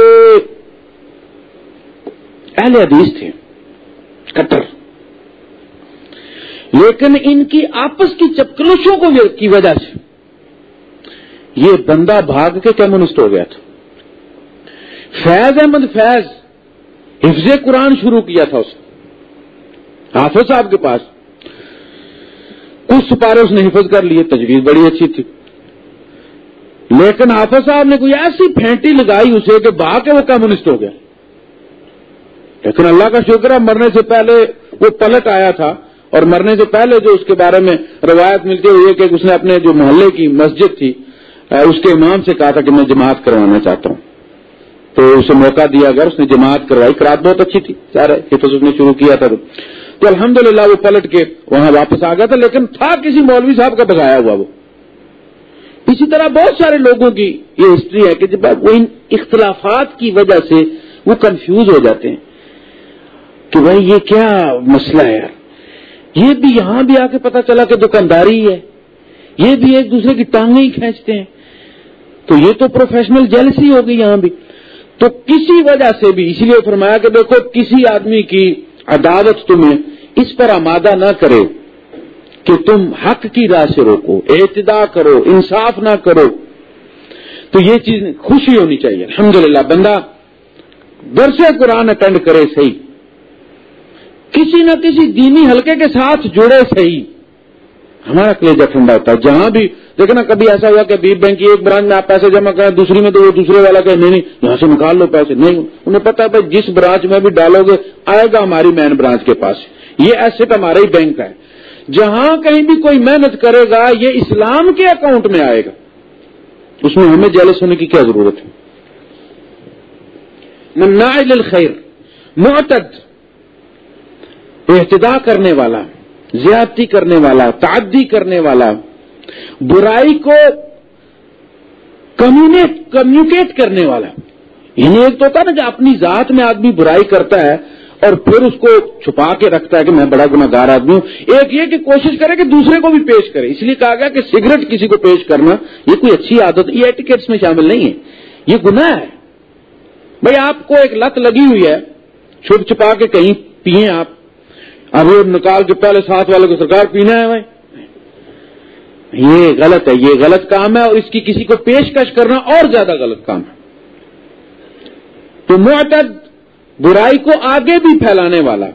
اہل حدیث تھے کٹر لیکن ان کی آپس کی چپکلوشوں کو کی وجہ سے یہ بندہ بھاگ کے کمیونسٹ ہو گیا تھا۔ فیض احمد فیض حفظ قرآن شروع کیا تھا اس حافظ صاحب کے پاس۔ کچھ سپارے اس نے حفظ کر لیے، تجویز بڑی اچھی تھی۔ لیکن حافظ صاحب نے کوئی ایسی پھینٹی لگائی اسے کہ بھاگ کے وہ کمیونسٹ ہو گیا۔ لیکن اللہ کا شکر ہے مرنے سے پہلے وہ پلٹ آیا تھا اور مرنے سے پہلے جو اس کے بارے میں روایت ملتی ہوئی کہ اس نے اپنے جو محلے کی مسجد تھی اس کے امام سے کہا تھا کہ میں جماعت کروانا چاہتا ہوں۔ تو اسے موقع دیا گیا، اس نے جماعت کروائی۔ کرات بہت اچھی تھی، سارے حفظ اس نے شروع کیا تھا۔ تو الحمدللہ وہ پلٹ کے وہاں واپس آ گیا تھا، لیکن تھا کسی مولوی صاحب کا بگایا ہوا وہ۔ اسی طرح بہت سارے لوگوں کی یہ ہسٹری ہے کہ جب وہ ان اختلافات کی وجہ سے وہ کنفیوز ہو جاتے ہیں۔ کہ بھائی یہ کیا مسئلہ ہے یار؟ یہ بھی یہاں بھی آ کے پتا چلا کہ دکانداری ہے۔ یہ بھی ایک دوسرے کی ٹانگیں ہی کھینچتے ہیں۔ تو یہ تو پروفیشنل جیلسی ہوگی یہاں بھی۔ تو کسی وجہ سے بھی اسی لیے فرمایا کہ دیکھو، کسی آدمی کی عدالت تمہیں اس پر آمادہ نہ کرے۔ کہ تم حق کی راہ سے روکو اعتدا کرو، انصاف نہ کرو۔ تو یہ چیز خوشی ہونی چاہیے۔ الحمدللہ، بندہ درس قرآن اٹینڈ کرے صحیح۔ کسی نہ کسی دینی حلقے کے ساتھ جڑے صحیح۔ ہمارا کلیجا ٹھنڈا ہوتا ہے۔ جہاں بھی دیکھنا، کبھی ایسا ہوا کہ بیپ بینک کی ایک برانچ میں آپ پیسے جمع کریں، دوسری میں تو وہ دوسرے والا کہ نہیں نہیں، یہاں سے نکال لو پیسے۔ نہیں، انہیں پتا ہے بھائی، جس برانچ میں بھی ڈالو گے، آئے گا ہماری مین برانچ کے پاس۔ یہ ایسٹ ہمارا ہی بینک ہے۔ جہاں کہیں بھی کوئی محنت کرے گا، یہ اسلام کے اکاؤنٹ میں آئے گا۔ اس میں ہمیں جیلس ہونے کی کیا ضرورت ہے؟ الخیر، معتد، احتدا کرنے والا، زیادتی کرنے والا، تعدی کرنے والا، برائی کو کمیونیکیٹ کرنے والا۔ یعنی ایک تو ہوتا نا کہ اپنی ذات میں آدمی برائی کرتا ہے اور پھر اس کو چھپا کے رکھتا ہے کہ میں بڑا گناگار آدمی ہوں۔ ایک یہ کہ کوشش کرے کہ دوسرے کو بھی پیش کرے۔ اس لیے کہا گیا کہ سگریٹ کسی کو پیش کرنا، یہ کوئی اچھی عادت، یہ ایٹیکیٹس میں شامل نہیں ہے۔ یہ گناہ ہے۔ بھائی آپ کو ایک لت لگی ہوئی ہے، چھپ چھپا کے کہیں پیئے آپ۔ اب وہ نکال کے پہلے ساتھ والے کو سرکار پینا ہے بھائی۔ یہ غلط ہے، یہ غلط کام ہے اور اس کی کسی کو پیشکش کرنا اور زیادہ غلط کام ہے۔ تو معتد برائی کو آگے بھی پھیلانے والا۔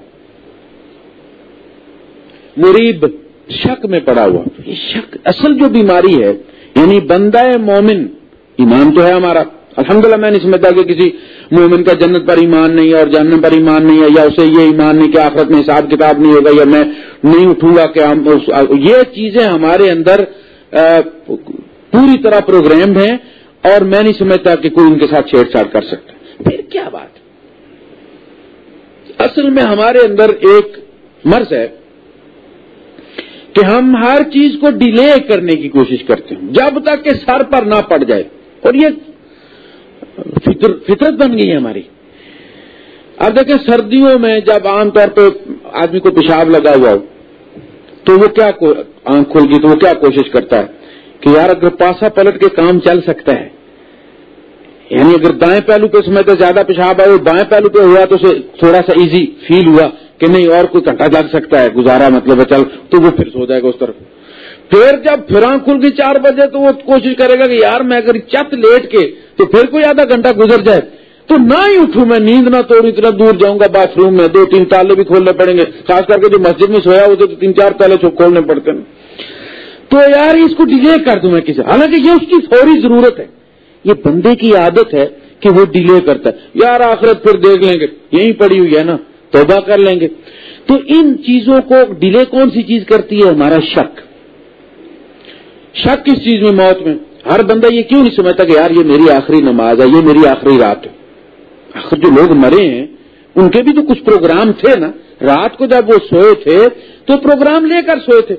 مریب شک میں پڑا ہوا۔ یہ شک اصل جو بیماری ہے یعنی بندہ مومن، ایمان تو ہے ہمارا۔ الحمدللہ میں نہیں سمجھتا کہ کسی مومن کا جنت پر ایمان نہیں ہے اور جاننے پر ایمان نہیں ہے یا اسے یہ ایمان نہیں کہ آخرت میں حساب کتاب نہیں ہوگا یا میں نہیں اٹھوں گا کہ ہم یہ چیزیں ہمارے اندر پوری طرح پروگرامڈ ہیں اور میں نہیں سمجھتا کہ کوئی ان کے ساتھ چھیڑ چھاڑ کر سکتا۔ پھر کیا بات؟ اصل میں ہمارے اندر ایک مرض ہے کہ ہم ہر چیز کو ڈیلے کرنے کی کوشش کرتے ہیں۔ جب تک کہ سر پر نہ پڑ جائے۔ اور یہ فطرت بن گئی ہے ہماری۔ اب دیکھیں سردیوں میں جب عام طور پہ آدمی کو پیشاب لگا ہوا ہو، تو وہ کیا آنکھ کھل گئی تو وہ کیا کوشش کرتا ہے کہ یار اگر پاسا پلٹ کے کام چل سکتا ہے۔ یعنی اگر دائیں پہلو پہ سمے تو زیادہ پیشاب آئے بائیں پہلو پہ ہوا تو تھوڑا سا ایزی فیل ہوا کہ نہیں، اور کوئی گھنٹہ لگ سکتا ہے، گزارا مطلب چل، تو وہ پھر سو جائے گا اس طرف۔ پھر جب پھر کھل گئی چار بجے تو وہ کوشش کرے گا کہ یار میں اگر چت لیٹ کے تو پھر کوئی آدھا گھنٹہ گزر جائے۔ تو نہ ہی اٹھوں میں، نیند نہ توڑوں اتنا دور جاؤں گا باتھ روم میں۔ دو تین تالے بھی کھولنے پڑیں گے۔ خاص کر کے جو مسجد میں سویا ہوتے تو تین چار تالے کھولنے پڑتے ہیں۔ تو یار اس کو ڈیلے کر دوں میں کسی حالانکہ یہ اس کی فوری ضرورت ہے۔ یہ بندے کی عادت ہے کہ وہ ڈیلے کرتا ہے۔ یار آخرت پھر دیکھ لیں گے یہی پڑی ہوئی ہے نا، توبہ کر لیں گے۔ تو ان چیزوں کو ڈیلے کون سی چیز کرتی ہے؟ ہمارا شک۔ شک کس چیز میں؟ موت میں۔ ہر بندہ یہ کیوں نہیں سمجھتا کہ یار یہ میری آخری نماز ہے، یہ میری آخری رات ہے۔ آخر جو لوگ مرے ہیں، ان کے بھی تو کچھ پروگرام تھے نا۔ رات کو جب وہ سوئے تھے، تو پروگرام لے کر سوئے تھے۔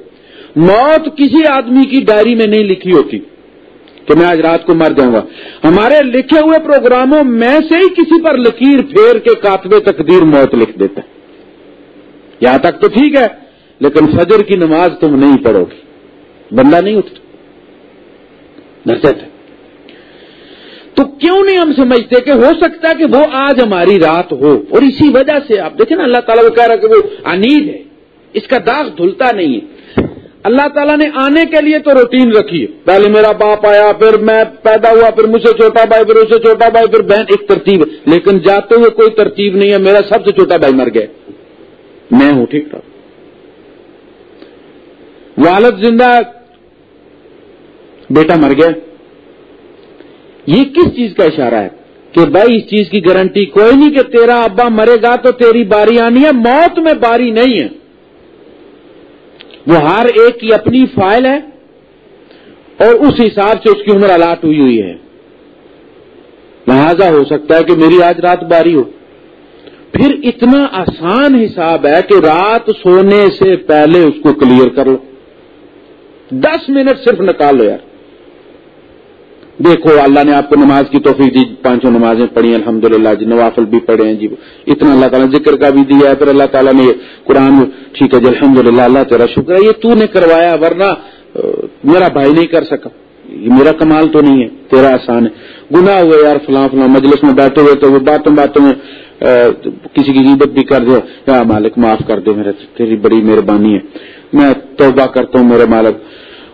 موت کسی آدمی کی ڈائری میں نہیں لکھی ہوتی۔ کہ میں آج رات کو مر جاؤں گا۔ ہمارے لکھے ہوئے پروگراموں میں سے ہی کسی پر لکیر پھیر کے کاتب تقدیر موت لکھ دیتا ہے۔ یہاں تک تو ٹھیک ہے، لیکن فجر کی نماز تم نہیں پڑھو گی بندہ نہیں اٹھتا۔ تھے تو کیوں نہیں ہم سمجھتے کہ ہو سکتا ہے کہ وہ آج ہماری رات ہو؟ اور اسی وجہ سے آپ دیکھیں نا، اللہ تعالیٰ وہ کہہ رہا کہ وہ انید ہے۔ اس کا داغ دھلتا نہیں ہے۔ اللہ تعالیٰ نے آنے کے لیے تو روٹین رکھی ہے۔ پہلے میرا باپ آیا، پھر میں پیدا ہوا، پھر مجھ سے چھوٹا بھائی، پھر اسے چھوٹا بھائی، پھر بہن، ایک ترتیب۔ ہے لیکن جاتے ہوئے کوئی ترتیب نہیں ہے، میرا سب سے چھوٹا بھائی مر گئے میں ہوں، ٹھیک ٹھاک۔ والد زندہ بیٹا مر گیا۔ یہ کس چیز کا اشارہ ہے کہ بھائی، اس چیز کی گارنٹی کوئی نہیں کہ تیرا ابا مرے گا تو تیری باری آنی ہے، موت میں باری نہیں ہے۔ وہ ہر ایک کی اپنی فائل ہے اور اس حساب سے اس کی عمر الاٹ ہوئی ہوئی ہے۔ لہذا ہو سکتا ہے کہ میری آج رات باری ہو۔ پھر اتنا آسان حساب ہے کہ رات سونے سے پہلے اس کو کلیئر کر لو۔ دس منٹ صرف نکال لو یار۔ دیکھو، اللہ نے آپ کو نماز کی توفیق دی، پانچوں نمازیں پڑھی الحمد للہ جی نوافل بھی پڑھے ہیں جی۔ اتنا اللہ تعالیٰ ذکر کا بھی دیا ہے، پھر اللہ تعالیٰ نے قرآن ٹھیک ہے جی الحمد للہ اللہ تیرا شکر ہے، یہ تو نے کروایا، ورنہ میرا بھائی نہیں کر سکا۔ یہ میرا کمال تو نہیں ہے، تیرا آسان ہے۔ گناہ ہوئے یار فلاں فلاں، مجلس میں بیٹھے ہوئے تو وہ باتوں باتوں میں کسی کی عزت بھی کر دے۔ یا مالک، معاف کر دے میرے، تیری بڑی مہربانی ہے۔ میں توبہ کرتا ہوں میرے مالک۔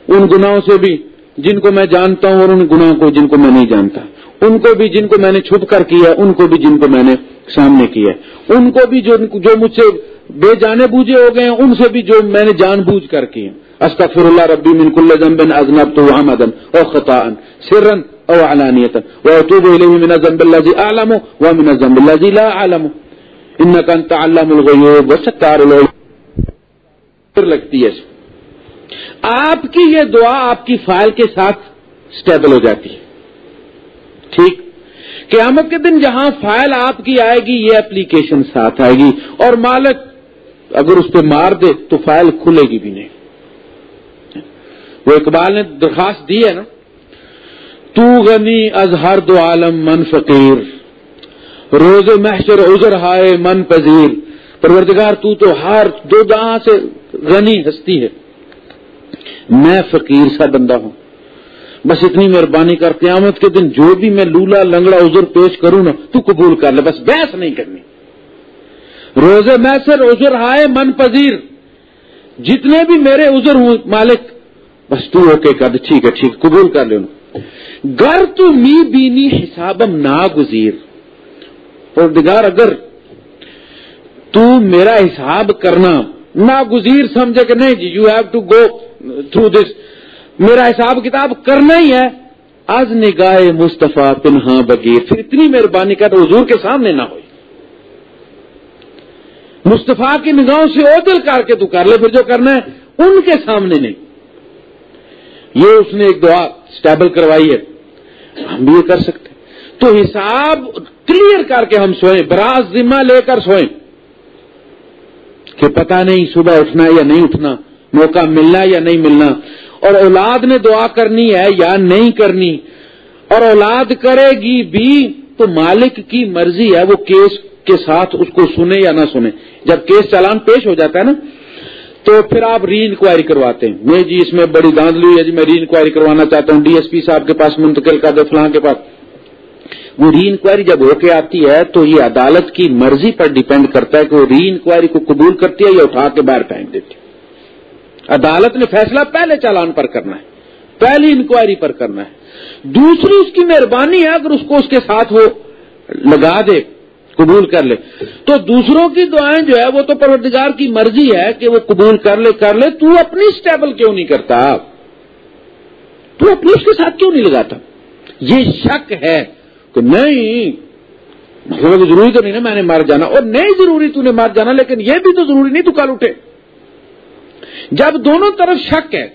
ان گناہوں سے بھی جن کو میں جانتا ہوں اور ان گناہوں کو جن کو میں نہیں جانتا۔ ان کو بھی جن کو میں نے چھپ کر کیا ان کو بھی جن کو میں نے سامنے کیا ان کو بھی جو جو مجھ سے بے جانے بوجھے ہو گئے ہیں، ان سے بھی جو میں نے جان بوجھ کر کیے استغفر اللہ ربی من کل ذنب اذنب تو حمدا او خطا سرا او علانیتا۔ واتوب الیہ من الذنب الذي اعلم ومن الذنب الذي لا اعلم۔ انك انت علام الغیوب وستار الغیوب۔ لگتی ہے آپ کی یہ دعا آپ کی فائل کے ساتھ سٹیبل ہو جاتی ہے۔ ٹھیک؟ قیامت کے دن جہاں فائل آپ کی آئے گی، یہ اپلیکیشن ساتھ آئے گی۔ اور مالک اگر اس پہ مار دے تو فائل کھلے گی بھی نہیں۔ وہ اقبال نے درخواست دی ہے نا، تو غنی از ہر دو عالم من فقیر۔ روز محشر عذر ہائے من پذیر۔ پروردگار تو تو ہر دو دہاں سے غنی ہستی ہے۔ میں فقیر سا بندہ ہوں۔ بس اتنی مہربانی کر قیامت کے دن جو بھی میں لولا لنگڑا عذر پیش کروں نا، تو قبول کر لے، بس بحث نہیں کرنی۔ روز محسر عذر ہائے من پذیر۔ جتنے بھی میرے عذر ہوں مالک، بس تو اوکے کر ٹھیک ہے، ٹھیک، قبول کر لے گر تو می بینی حسابم ناگزیر۔ اور دگار اگر تو میرا حساب کرنا، ناگزیر سمجھے کہ نہیں جی you have to go through this میرا حساب کتاب کرنا ہی ہے۔ آج نگاہ مصطفیٰ پنہا بغیر۔ پھر اتنی مہربانی کر حضور کے سامنے نہ ہوئی۔ مصطفیٰ کی نگاہوں سے اودل کر کے تو کر لے، پھر جو کرنا ہے، ان کے سامنے نہیں۔ یہ اس نے ایک دعا اسٹیبل کروائی ہے۔ ہم بھی یہ کر سکتے تو حساب کلیئر کر کے ہم سوئیں براز ذمہ لے کر سوئیں۔ کہ پتہ نہیں صبح اٹھنا یا نہیں اٹھنا۔ موقع ملنا یا نہیں ملنا۔ اور اولاد نے دعا کرنی ہے یا نہیں کرنی۔ اور اولاد کرے گی بھی تو مالک کی مرضی ہے وہ کیس کے ساتھ اس کو سنے یا نہ سنے۔ جب کیس چالان پیش ہو جاتا ہے نا، تو پھر آپ ری انکوائری کرواتے ہیں۔ میں جی اس میں بڑی داندلی ہے جی میں ری انکوائری کروانا چاہتا ہوں۔ ڈی ایس پی صاحب کے پاس منتقل کر دے فلاں کے پاس۔ وہ ری انکوائری جب ہو کے آتی ہے تو یہ عدالت کی مرضی پر ڈیپینڈ کرتا ہے کہ وہ ری انکوائری کو قبول کرتی ہے یا اٹھا کے باہر پھینک دیتی ہے۔ عدالت نے فیصلہ پہلے چالان پر کرنا ہے، پہلی انکوائری پر کرنا ہے۔ دوسری اس کی مہربانی ہے، اگر اس کو اس کے ساتھ وہ لگا دے، قبول کر لے۔ تو دوسروں کی دعائیں جو ہے، وہ تو پروردگار کی مرضی ہے کہ وہ قبول کر لے کر لے۔ تو اپنی سٹیبل کیوں نہیں کرتا؟ تو اپنی اس کے ساتھ کیوں نہیں لگاتا؟ یہ شک ہے کہ نہیں مطلب ضروری تو نہیں نا میں نے مار جانا۔ اور نہیں ضروری تو نے مار جانا، لیکن یہ بھی تو ضروری نہیں تو کل اٹھے۔ جب دونوں طرف شک ہے،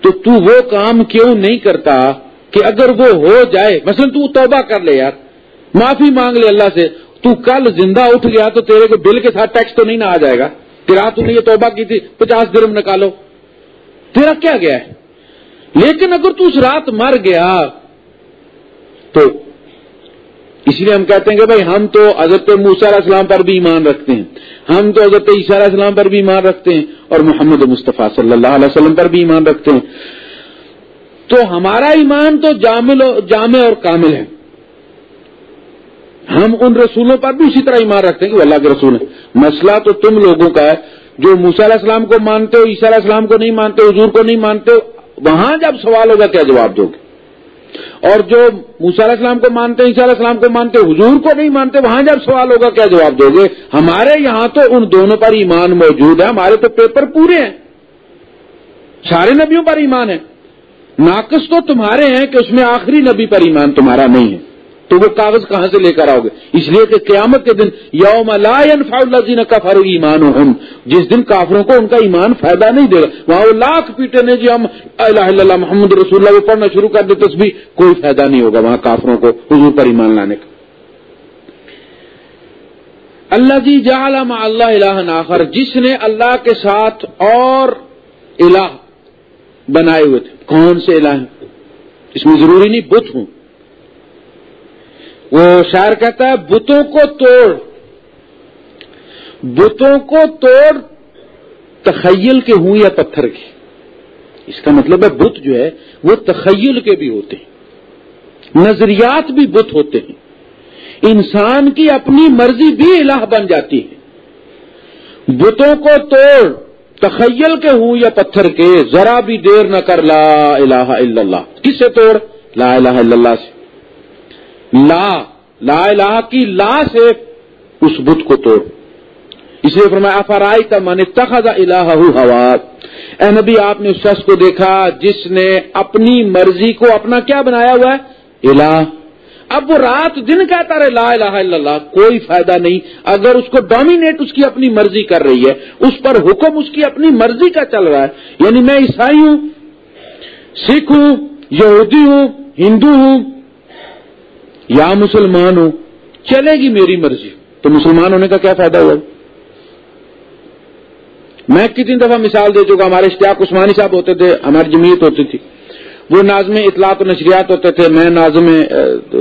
تو تو وہ کام کیوں نہیں کرتا کہ اگر وہ ہو جائے، مثلا تو توبہ کر لے یار، معافی مانگ لے اللہ سے، تو کل زندہ اٹھ گیا تو تیرے کو بل کے ساتھ ٹیکس تو نہیں نہ آ جائے گا۔ تیرا تو نے یہ توبہ کی تھی، پچاس درم نکالو۔ تیرا کیا گیا ہے؟ لیکن اگر تو اس رات مر گیا، تو اس لیے ہم کہتے ہیں کہ بھائی ہم تو حضرت موسیٰ علیہ السلام پر بھی ایمان رکھتے ہیں۔ ہم تو حضرت عیسیٰ علیہ السلام پر بھی ایمان رکھتے ہیں اور محمد مصطفیٰ صلی اللہ علیہ وسلم پر بھی ایمان رکھتے ہیں۔ تو ہمارا ایمان تو جامع اور کامل ہے۔ ہم ان رسولوں پر بھی اسی طرح ایمان رکھتے ہیں کہ وہ اللہ کے رسول ہیں۔ مسئلہ تو تم لوگوں کا ہے۔ جو موسیٰ علیہ السلام کو مانتے ہو، عیسیٰ علیہ السلام کو نہیں مانتے، حضور کو نہیں مانتے، وہاں جب سوال ہوگا کیا جواب دو گے؟ اور جو موسیٰ علیہ السلام کو مانتے ہیں، عیسیٰ علیہ السلام کو مانتے حضور کو نہیں مانتے، وہاں جب سوال ہوگا کیا جواب دو گے؟ ہمارے یہاں تو ان دونوں پر ایمان موجود ہے، ہمارے تو پیپر پورے ہیں۔ سارے نبیوں پر ایمان ہے۔ ناقص تو تمہارے ہیں کہ اس میں آخری نبی پر ایمان تمہارا نہیں ہے۔ تو وہ کاغذ کہاں سے لے کر آؤ گے؟ اس لیے کہ قیامت کے دن یوم لا ينفع الذين كفروا ایمانهم، جس دن کافروں کو ان کا ایمان فائدہ نہیں دے گا وہاں وہ لاکھ پیٹے نے جی ہم الہ الا اللہ محمد رسول اللہ وہ پڑھنا شروع کر دے، تسبیح، کوئی فائدہ نہیں ہوگا وہاں کافروں کو حضور پر ایمان لانے کا۔ اللہ جی جعل مع اللہ الہ آخر، جس نے اللہ کے ساتھ اور الہ بنائے ہوئے تھے۔ کون سے الہ ہیں؟ اس میں ضروری نہیں، بت ہوں۔ وہ شاعر کہتا ہے، بتوں کو توڑ، بتوں کو توڑ، تخیل کے ہوں یا پتھر کے۔ اس کا مطلب ہے بت جو ہے، وہ تخیل کے بھی ہوتے ہیں۔ نظریات بھی بت ہوتے ہیں۔ انسان کی اپنی مرضی بھی الہ بن جاتی ہے۔ بتوں کو توڑ، تخیل کے ہوں یا پتھر کے، ذرا بھی دیر نہ کر لا الہ الا اللہ۔ کس سے توڑ؟ لا الہ الا اللہ سے۔ لا لا الہ کی لا سے اس بت کو توڑ۔ اس لیے فرمایا افرائی کا من تخذ الہ ہوا۔ اے نبی، آپ نے اس شخص کو دیکھا جس نے اپنی مرضی کو اپنا کیا بنایا ہوا ہے؟ الہ۔ اب وہ رات دن کہتا رہے، لا الہ الا اللہ، کوئی فائدہ نہیں۔ اگر اس کو ڈومینیٹ اس کی اپنی مرضی کر رہی ہے، اس پر حکم اس کی اپنی مرضی کا چل رہا ہے۔ یعنی میں عیسائی ہوں، سکھ ہوں، یہودی ہوں، ہندو ہوں یا مسلمان ہوں چلے گی میری مرضی۔ تو مسلمان ہونے کا کیا فائدہ ہوا؟ میں کتنی دفعہ مثال دے چکا، ہمارے اشتیاق عثمانی صاحب ہوتے تھے، ہماری جمعیت ہوتی تھی۔ وہ نازم اطلاق و نشریات ہوتے تھے، میں نازم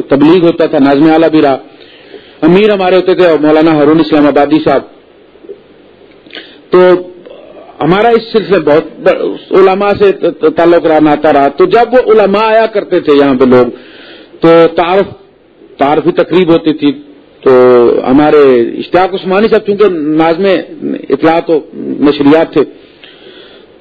تبلیغ ہوتا تھا نازم اعلیٰ بھی رہا۔ امیر ہمارے ہوتے تھے، مولانا ہرون اسلام آبادی صاحب۔ تو ہمارا اس سلسلے بہت علماء سے تعلق رہا، ناتا رہا۔ تو جب وہ علماء آیا کرتے تھے یہاں پہ لوگ، تو تعارف تعارفی تقریب ہوتی تھی۔ تو ہمارے اشتیاق عثمانی صاحب چونکہ نازم اطلاعات و نشریات تھے،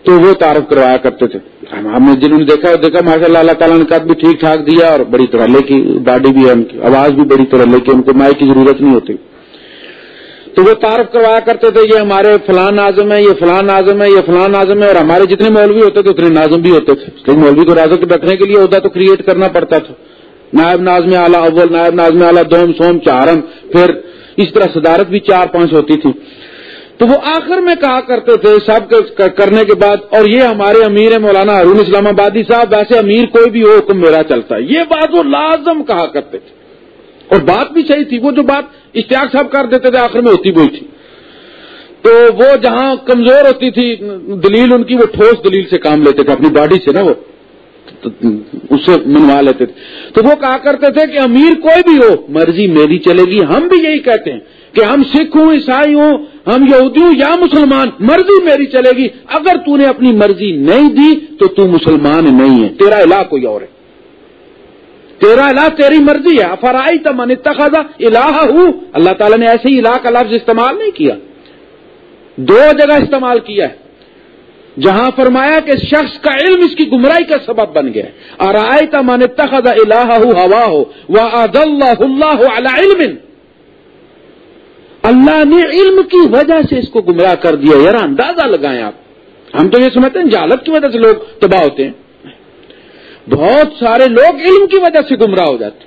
تو وہ تعارف کروایا کرتے تھے۔ ہم نے جنہوں نے دیکھا دیکھا ماشاء اللہ اللہ تعالیٰ نے قد بھی ٹھیک ٹھاک دیا اور بڑی طرح کی باڈی بھی ہے ان کی آواز بھی بڑی طرح کی ان کو مائی کی ضرورت نہیں ہوتی۔ تو وہ تعارف کروایا کرتے تھے، یہ ہمارے فلان نازم ہے یہ فلان نازم ہے یہ فلان نازم ہے اور ہمارے جتنے مولوی ہوتے تھے، اتنے نازم بھی ہوتے تھے۔ مولوی کو رازت رکھنے کے لیے عہدہ تو کریٹ کرنا پڑتا تھا۔ نائب نازم اعلیٰ اول، نائب نازم اعلیٰ دوم، سوم چارم پھر اس طرح صدارت بھی چار پانچ ہوتی تھی۔ تو وہ آخر میں کہا کرتے تھے سب کرنے کے بعد، اور یہ ہمارے امیر مولانا ارون اسلام آبادی صاحب، ویسے امیر کوئی بھی ہو، حکم میرا چلتا ہے۔ یہ بات وہ لازم کہا کرتے تھے۔ اور بات بھی صحیح تھی، وہ جو بات اشتیاق صاحب کر دیتے تھے، آخر میں ہوتی وہی تھی۔ تو وہ جہاں کمزور ہوتی تھی، دلیل ان کی، وہ ٹھوس دلیل سے کام لیتے تھے، اپنی باڈی سے نا وہ۔ اس سے منوا لیتے تھے۔ تو وہ کہا کرتے تھے کہ امیر کوئی بھی ہو، مرضی میری چلے گی۔ ہم بھی یہی کہتے ہیں کہ ہم سکھ ہوں، عیسائی ہوں، ہم یہودی ہوں یا مسلمان، مرضی میری چلے گی۔ اگر تو نے اپنی مرضی نہیں دی تو تو مسلمان نہیں ہے۔ تیرا الہ کوئی اور ہے۔ تیرا الہ تیری مرضی ہے۔ افرائی تمن اتخذا الہ ہوں اللہ تعالیٰ نے ایسے ہی الہ کا لفظ استعمال نہیں کیا۔ دو جگہ استعمال کیا ہے۔ جہاں فرمایا کہ شخص کا علم اس کی گمراہی کا سبب بن گیا اور آئے تمن اتخذا الہ ہوا ہو وہ اللہ اللہ علم اللہ نے علم کی وجہ سے اس کو گمراہ کر دیا۔ یار اندازہ لگائیں آپ۔ ہم تو یہ سمجھتے ہیں جالت کی وجہ سے لوگ تباہ ہوتے ہیں۔ بہت سارے لوگ علم کی وجہ سے گمراہ ہو جاتے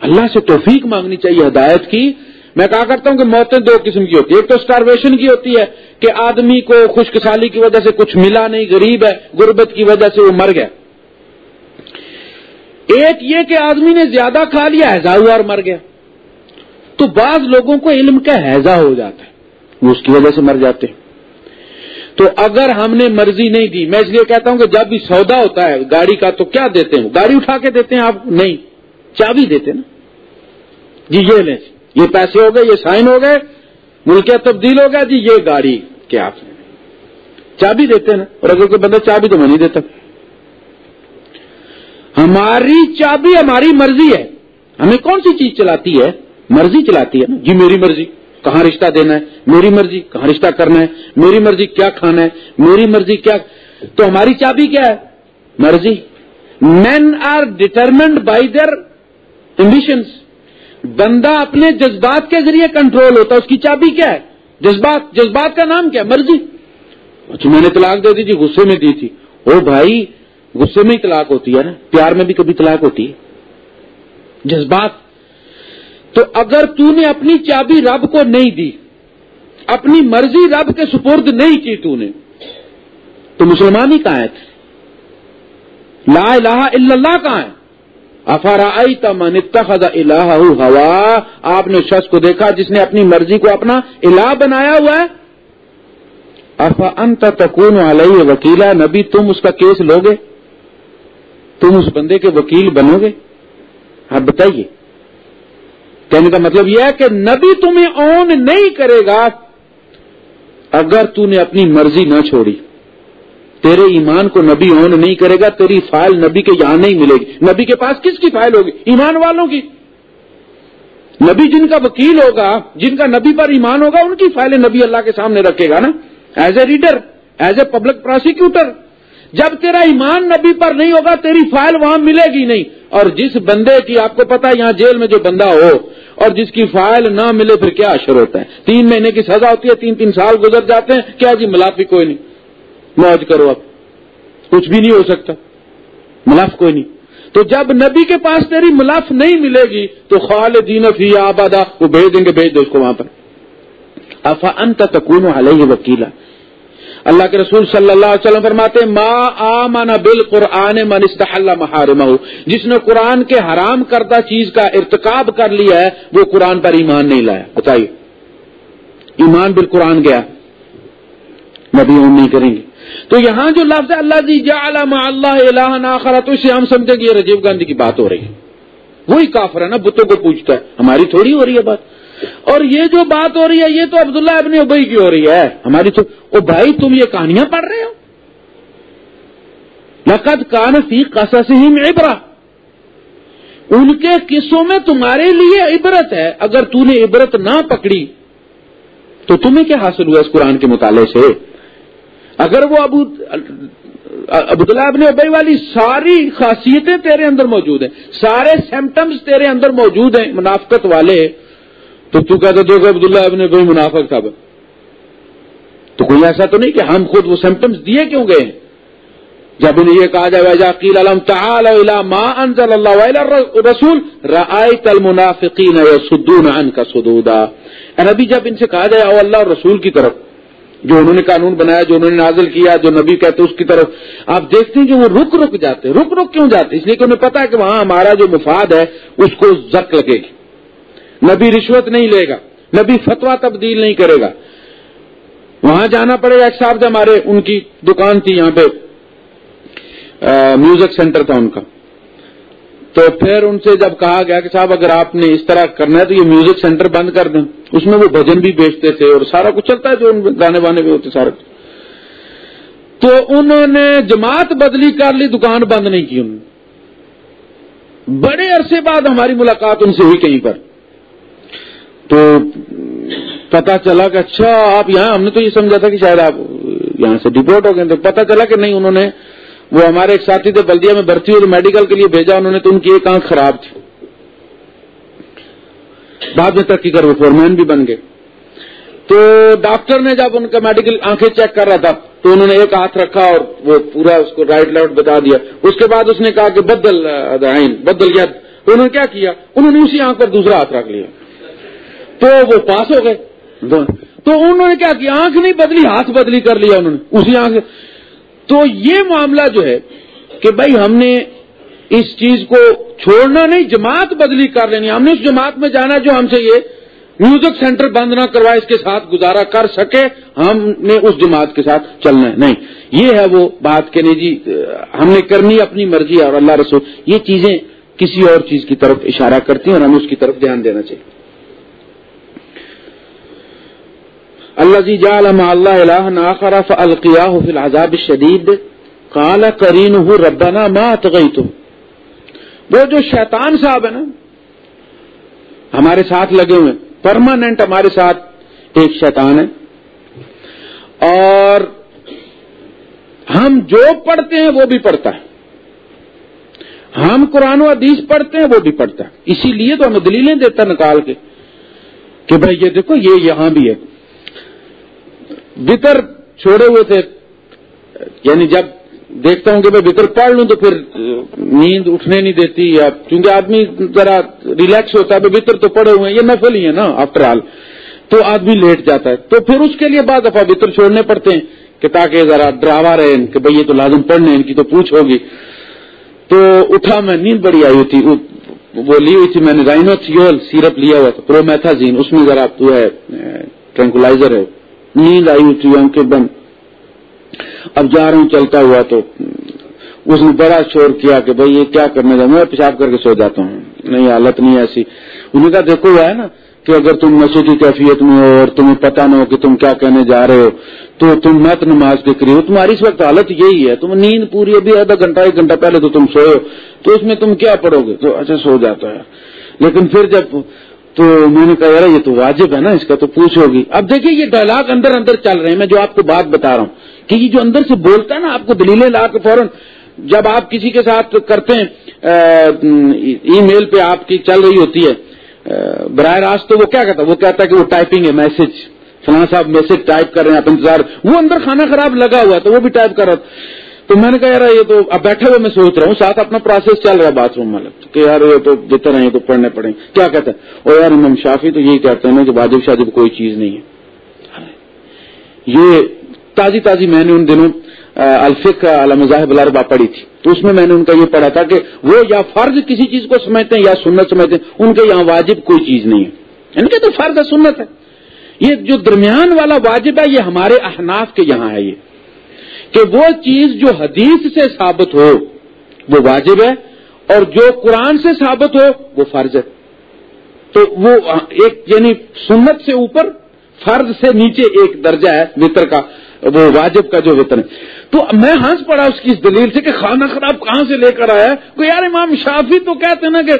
اللہ سے توفیق مانگنی چاہیے، ہدایت کی۔ میں کہا کرتا ہوں کہ موتیں دو قسم کی ہوتی ہے ایک تو اسٹارویشن کی ہوتی ہے کہ آدمی کو خشک سالی کی وجہ سے کچھ ملا نہیں، غریب ہے، غربت کی وجہ سے وہ مر گیا۔ ایک یہ کہ آدمی نے زیادہ کھا لیا ہے ہوا اور مر گیا۔ تو بعض لوگوں کو علم کا حیضہ ہو جاتا ہے، وہ اس کی وجہ سے مر جاتے ہیں۔ تو اگر ہم نے مرضی نہیں دی، میں اس لیے کہتا ہوں کہ جب بھی سودا ہوتا ہے گاڑی کا تو کیا دیتے ہیں؟ گاڑی اٹھا کے دیتے ہیں آپ؟ نہیں، چابی دیتے نا۔ جی یہ لیں۔ یہ پیسے ہو گئے، یہ سائن ہو گئے ملکیت تبدیل ہو گیا جی یہ گاڑی کے آپ نے چابی دیتے نا اور اگر کوئی بندہ چابی تو میں نہیں دیتا۔ ہماری چابی ہماری مرضی ہے۔ ہمیں کون سی چیز چلاتی ہے؟ مرضی چلاتی ہے۔ نا جی میری مرضی۔ کہاں رشتہ دینا ہے؟ میری مرضی۔ کہاں رشتہ کرنا ہے؟ میری مرضی کیا کھانا ہے؟ میری مرضی کیا؟ تو ہماری چابی کیا ہے؟ مرضی۔ Men are determined by their ambitions بندہ اپنے جذبات کے ذریعے کنٹرول ہوتا ہے، اس کی چابی کیا ہے؟ جذبات جذبات کا نام کیا مرضی۔ اچھا میں نے طلاق دے دی تھی غصے میں دی تھی۔ او بھائی، غصے میں ہی طلاق ہوتی ہے نا؟ پیار میں بھی کبھی طلاق ہوتی ہے۔ جذبات۔ تو اگر تو نے اپنی چابی رب کو نہیں دی، اپنی مرضی رب کے سپرد نہیں کی تو نے، تو مسلمان ہی کہاں ہے؟ لا الہ الا اللہ کہاں ہے؟ افرائی تمن اتخذ الہ ہوا آپ نے شخص کو دیکھا جس نے اپنی مرضی کو اپنا الہ بنایا ہوا ہے؟ افا انت تکون علیہ وکیلا؟ نبی، تم اس کا کیس لوگے؟ تم اس بندے کے وکیل بنو گے آپ بتائیے، کہنے کا مطلب یہ ہے کہ نبی تمہیں اون نہیں کرے گا اگر تو نے اپنی مرضی نہ چھوڑی۔ تیرے ایمان کو نبی اون نہیں کرے گا، تیری فائل نبی کے یہاں نہیں ملے گی۔ نبی کے پاس کس کی فائل ہوگی؟ ایمان والوں کی۔ نبی جن کا وکیل ہوگا، جن کا نبی پر ایمان ہوگا، ان کی فائلیں نبی اللہ کے سامنے رکھے گا نا۔ As a reader as a public prosecutor جب تیرا ایمان نبی پر نہیں ہوگا، تیری فائل وہاں ملے گی نہیں۔ اور جس بندے کی آپ کو پتا یہاں جیل میں جو بندہ ہو، اور جس کی فائل نہ ملے، پھر کیا اشر ہوتا ہے؟ تین مہینے کی سزا ہوتی ہے، تین تین سال گزر جاتے ہیں، کیا جی ملافی کوئی نہیں۔ موج کرو اب۔ کچھ بھی نہیں ہو سکتا۔ ملاف کوئی نہیں۔ تو جب نبی کے پاس تیری ملاف نہیں ملے گی، تو خالدین فی آبادا وہ بھیج دیں گے، بھیج دو اس کو وہاں پر۔ افا انت تکون علیہ وکیلا۔ اللہ کے رسول صلی اللہ علیہ وسلم فرماتے ما آمن بالقرآن من استحل محارمہ۔ جس نے قرآن کے حرام کردہ چیز کا ارتکاب کر لیا ہے، وہ قرآن پر ایمان نہیں لایا۔ بتائیے۔ ایمان بالقرآن گیا۔ نبی ہم نہیں کریں گے۔ تو یہاں جو لفظ ہے اللہ جی جا اللہ اللہ آخرا تو اسے ہم سمجھیں گے یہ رجیو گاندھی کی بات ہو رہی ہے۔ وہی کافر ہے نا، بتوں کو پوچھتا ہے، ہماری تھوڑی ہو رہی ہے بات۔ اور یہ جو بات ہو رہی ہے، یہ تو عبداللہ ابن ابئی کی ہو رہی ہے۔ ہماری تو او بھائی، تم یہ کہانیاں پڑھ رہے ہو؟ لقد کان فی قصصہم عبرہ۔ ان کے قصوں میں تمہارے لیے عبرت ہے۔ اگر تو نے عبرت نہ پکڑی، تو تمہیں کیا حاصل ہوا اس قرآن کے مطالعے سے؟ اگر وہ ابو عبداللہ ابن ابئی والی ساری خاصیتیں تیرے اندر موجود ہیں، سارے سمٹمز تیرے اندر موجود ہیں منافقت والے، تو تو کہتا تو کہ عبداللہ ابن کوئی منافق تھا۔ تو کوئی ایسا تو نہیں کہ ہم خود وہ سمٹمز دیے کیوں گئے جب انہیں یہ کہا جائے وجہ قیل علم تعال ما انزل اللہ رسول رائت المنافقین یسدون عنک سدودا نبی، جب ان سے کہا جائے او اللہ رسول کی طرف جو انہوں نے قانون بنایا، جو انہوں نے نازل کیا، جو نبی کہتے اس کی طرف آپ دیکھتے ہیں کہ وہ رک رک جاتے رک رک کیوں جاتے اس لیے کہ انہیں پتا ہے کہ وہاں ہمارا جو مفاد ہے، اس کو زک لگے گی۔ نبی رشوت نہیں لے گا، نبی فتوا تبدیل نہیں کرے گا۔ وہاں جانا پڑے گا ایک صاحب ہمارے، ان کی دکان تھی یہاں پہ میوزک سینٹر تھا ان کا۔ تو پھر ان سے جب کہا گیا کہ صاحب اگر آپ نے اس طرح کرنا ہے تو یہ میوزک سینٹر بند کر دیں۔ اس میں وہ بھجن بھی بیچتے تھے اور سارا کچھ چلتا ہے جو گانے وانے بھی ہوتے سارا کچھ تو انہوں نے جماعت بدلی کر لی، دکان بند نہیں کی انہوں نے۔ بڑے عرصے بعد ہماری ملاقات ان سے ہوئی کہیں پر۔ تو پتا چلا کہ اچھا آپ یہاں، ہم نے تو یہ سمجھا تھا کہ شاید آپ یہاں سے ڈپورٹ ہو گئے تو پتا چلا کہ نہیں، انہوں نے وہ ہمارے ایک ساتھی تھے بلدیا میں بھرتی ہوئی میڈیکل کے لیے بھیجا، انہوں نے تو ان کی ایک آنکھ خراب تھی۔ بعد میں ترقی کر وہ فورمین بھی بن گئے۔ تو ڈاکٹر نے جب ان کا میڈیکل آنکھیں چیک کر رہا تھا، تو انہوں نے ایک ہاتھ رکھا اور وہ پورا اس کو رائٹ لیفٹ بتا دیا۔ اس کے بعد اس نے کہا کہ بدل بدل گیا انہوں نے کیا کیا؟ انہوں نے اسی آنکھ پر دوسرا ہاتھ رکھ لیا۔ تو وہ پاس ہو گئے۔ تو انہوں نے کیا کیا؟ آنکھ نہیں بدلی، ہاتھ بدلی کر لیا انہوں نے۔ اسی آنکھ تو یہ معاملہ جو ہے کہ بھائی ہم نے اس چیز کو چھوڑنا نہیں، جماعت بدلی کر لینی۔ ہم نے اس جماعت میں جانا جو ہم سے یہ میوزک سینٹر بند نہ کروائے، اس کے ساتھ گزارا کر سکے، ہم نے اس جماعت کے ساتھ چلنا ہے۔ نہیں، یہ ہے وہ بات کہ نہیں جی ہم نے کرنی اپنی مرضی اور اللہ رسول، یہ چیزیں کسی اور چیز کی طرف اشارہ کرتی ہیں اور ہمیں اس کی طرف دھیان دینا چاہیے۔ اللہ جی جال اللہ الہ آخر فالقیاہ فی العذاب الشدید قال کرین ربنا ما تغیتو وہ جو شیطان صاحب ہے نا، ہمارے ساتھ لگے ہوئے پرماننٹ ہمارے ساتھ ایک شیطان ہے اور ہم جو پڑھتے ہیں وہ بھی پڑھتا ہے۔ ہم قرآن و حدیث پڑھتے ہیں وہ بھی پڑھتا ہے۔ اسی لیے تو ہمیں دلیلیں دیتا نکال کے کہ بھائی یہ دیکھو، یہ یہاں بھی ہے۔ بتر چھوڑے ہوئے تھے۔ یعنی جب دیکھتا ہوں کہ میں بتر پڑھ لوں تو پھر نیند اٹھنے نہیں دیتی یا کیونکہ آدمی ذرا ریلیکس ہوتا ہے بتر تو پڑے ہوئے ہیں، یہ نفل ہی ہے نا آفٹر آل تو آدمی لیٹ جاتا ہے۔ تو پھر اس کے لیے بعد دفعہ بتر چھوڑنے پڑتے ہیں کہ تاکہ ذرا ڈراوا رہے کہ بھائی یہ تو لازم پڑھنے ان کی تو پوچھ ہوگی۔ تو اٹھا میں، نیند بڑی آئی ہوئی تھی۔ وہ لی ہوئی تھی میں نے رائنو سیرپ لیا ہوا تھا پرو میتھازین اس میں ذرا تو ہے ٹرنکولائزر ہے۔ نیند آئی ہوئی تھی آنکھیں بند اب جا رہا ہوں، چلتا ہوا تو اس نے بڑا شور کیا کہ بھائی یہ کیا کرنے کا میں پیشاب کر کے سو جاتا ہوں۔ نہیں، حالت نہیں ایسی۔ انہوں نے کہا، دیکھو ہے نا کہ اگر تم نشے کی کیفیت میں ہو اور تمہیں پتا نہ ہو کہ تم کیا کہنے جا رہے ہو، تو تم مت نماز کے قریب تمہاری اس وقت حالت یہی ہے، تم نیند پوری ابھی آدھا گھنٹہ، ایک گھنٹہ پہلے تو تم سوئے ہو، تو اس میں تم کیا پڑھو گے؟ تو اچھا سو جاتا ہے۔ لیکن پھر جب تو میں نے کہا یار یہ تو واجب ہے نا، اس کا تو پوچھ ہوگی اب دیکھیے، یہ ڈائلاگ اندر اندر چل رہے ہیں، میں جو آپ کو بات بتا رہا ہوں۔ کہ یہ جو اندر سے بولتا ہے نا، آپ کو دلیلیں لا کے فوراً جب آپ کسی کے ساتھ کرتے ہیں ای میل پہ آپ کی چل رہی ہوتی ہے براہ راست تو وہ کیا کہتا ہے؟ وہ کہتا ہے کہ وہ ٹائپنگ ہے میسج فلاں صاحب میسج ٹائپ کر رہے ہیں، آپ انتظار۔ وہ اندر کھانا خراب لگا ہوا ہے، تو وہ بھی ٹائپ کر رہا تو میں نے کہا، یار، یہ تو اب بیٹھے ہوئے میں سوچ رہا ہوں، ساتھ اپنا پروسیس چل رہا ہے باتھ روم والا۔ کہ یار، یہ تو جتنے رہے تو پڑھنے پڑیں کیا کہتے ہیں اور یار، امام شافی تو یہی کہتے ہیں کہ واجب شاجب کوئی چیز نہیں ہے۔ یہ تازی تازی میں نے ان دنوں الفق المظاہب الربا پڑھی تھی۔ تو اس میں میں نے ان کا یہ پڑھا تھا کہ وہ یا فرض کسی چیز کو سمجھتے ہیں یا سنت سمجھتے ہیں، ان کے یہاں واجب کوئی چیز نہیں ہے۔ یعنی ان کے تو فرض ہے، سنت ہے۔ یہ جو درمیان والا واجب ہے، یہ ہمارے احناف کے یہاں ہے یہ۔ کہ وہ چیز جو حدیث سے ثابت ہو وہ واجب ہے اور جو قرآن سے ثابت ہو وہ فرض ہے۔ تو وہ ایک یعنی سنت سے اوپر فرض سے نیچے ایک درجہ ہے وطر کا، وہ واجب کا جو وطن ہے۔ تو میں ہنس پڑا اس کی اس دلیل سے کہ کھانا خراب کہاں سے لے کر آیا کوئی یار امام شافی تو کہتے ہیں نا کہ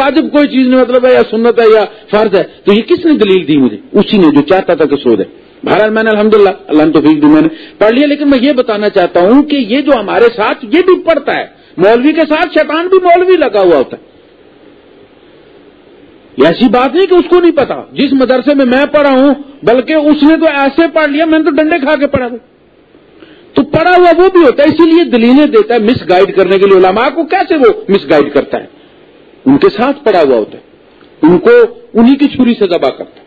واجب کوئی چیز نہیں مطلب ہے یا سنت ہے یا فرض ہے۔ تو یہ کس نے دلیل دی مجھے؟ اسی نے جو چاہتا تھا کہ سود ہے بہرحال میں نے الحمد للہ اللہ تو دی میں نے پڑھ لیا، لیکن میں یہ بتانا چاہتا ہوں کہ یہ جو ہمارے ساتھ یہ بھی پڑھتا ہے، مولوی کے ساتھ شیطان بھی مولوی لگا ہوا ہوتا ہے۔ ایسی بات نہیں کہ اس کو نہیں پتا، جس مدرسے میں میں پڑھا ہوں، بلکہ اس نے تو ایسے پڑھ لیا، میں نے تو ڈنڈے کھا کے پڑھا تو پڑھا ہوا وہ بھی ہوتا ہے، اسی لیے دلیلیں دیتا ہے مس گائڈ کرنے کے لیے علماء کو کیسے وہ مس گائڈ کرتا ہے۔ ان کے ساتھ پڑھا ہوا ہوتا ہے، ان کو انہی کی چھری سے دبا کرتا ہے۔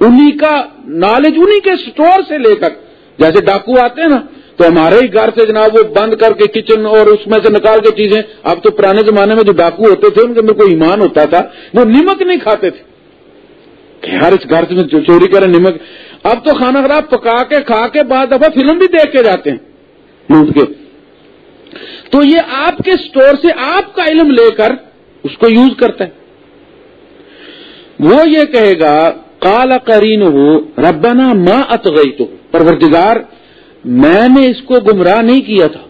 انہی کا نالج انہی کے سٹور سے لے کر، جیسے ڈاکو آتے ہیں نا، تو ہمارے ہی گھر سے جناب وہ بند کر کے کچن اور اس میں سے نکال کے چیزیں، اب تو پرانے زمانے میں جو ڈاکو ہوتے تھے، ان کے اندر کوئی ایمان ہوتا تھا، وہ نمک نہیں کھاتے تھے۔ کہ ہر اس گھر سے چوری کریں نمک، اب تو کھانا خراب پکا کے، کھا کے بعد دفعہ فلم بھی دیکھ کے جاتے ہیں۔ لوٹ کے۔ تو یہ آپ کے سٹور سے آپ کا علم لے کر اس کو یوز کرتا ہے۔ وہ یہ کہے گا کالا کرین ہو ربنا ماں ات گئی تو پروردگار، میں نے اس کو گمراہ نہیں کیا تھا.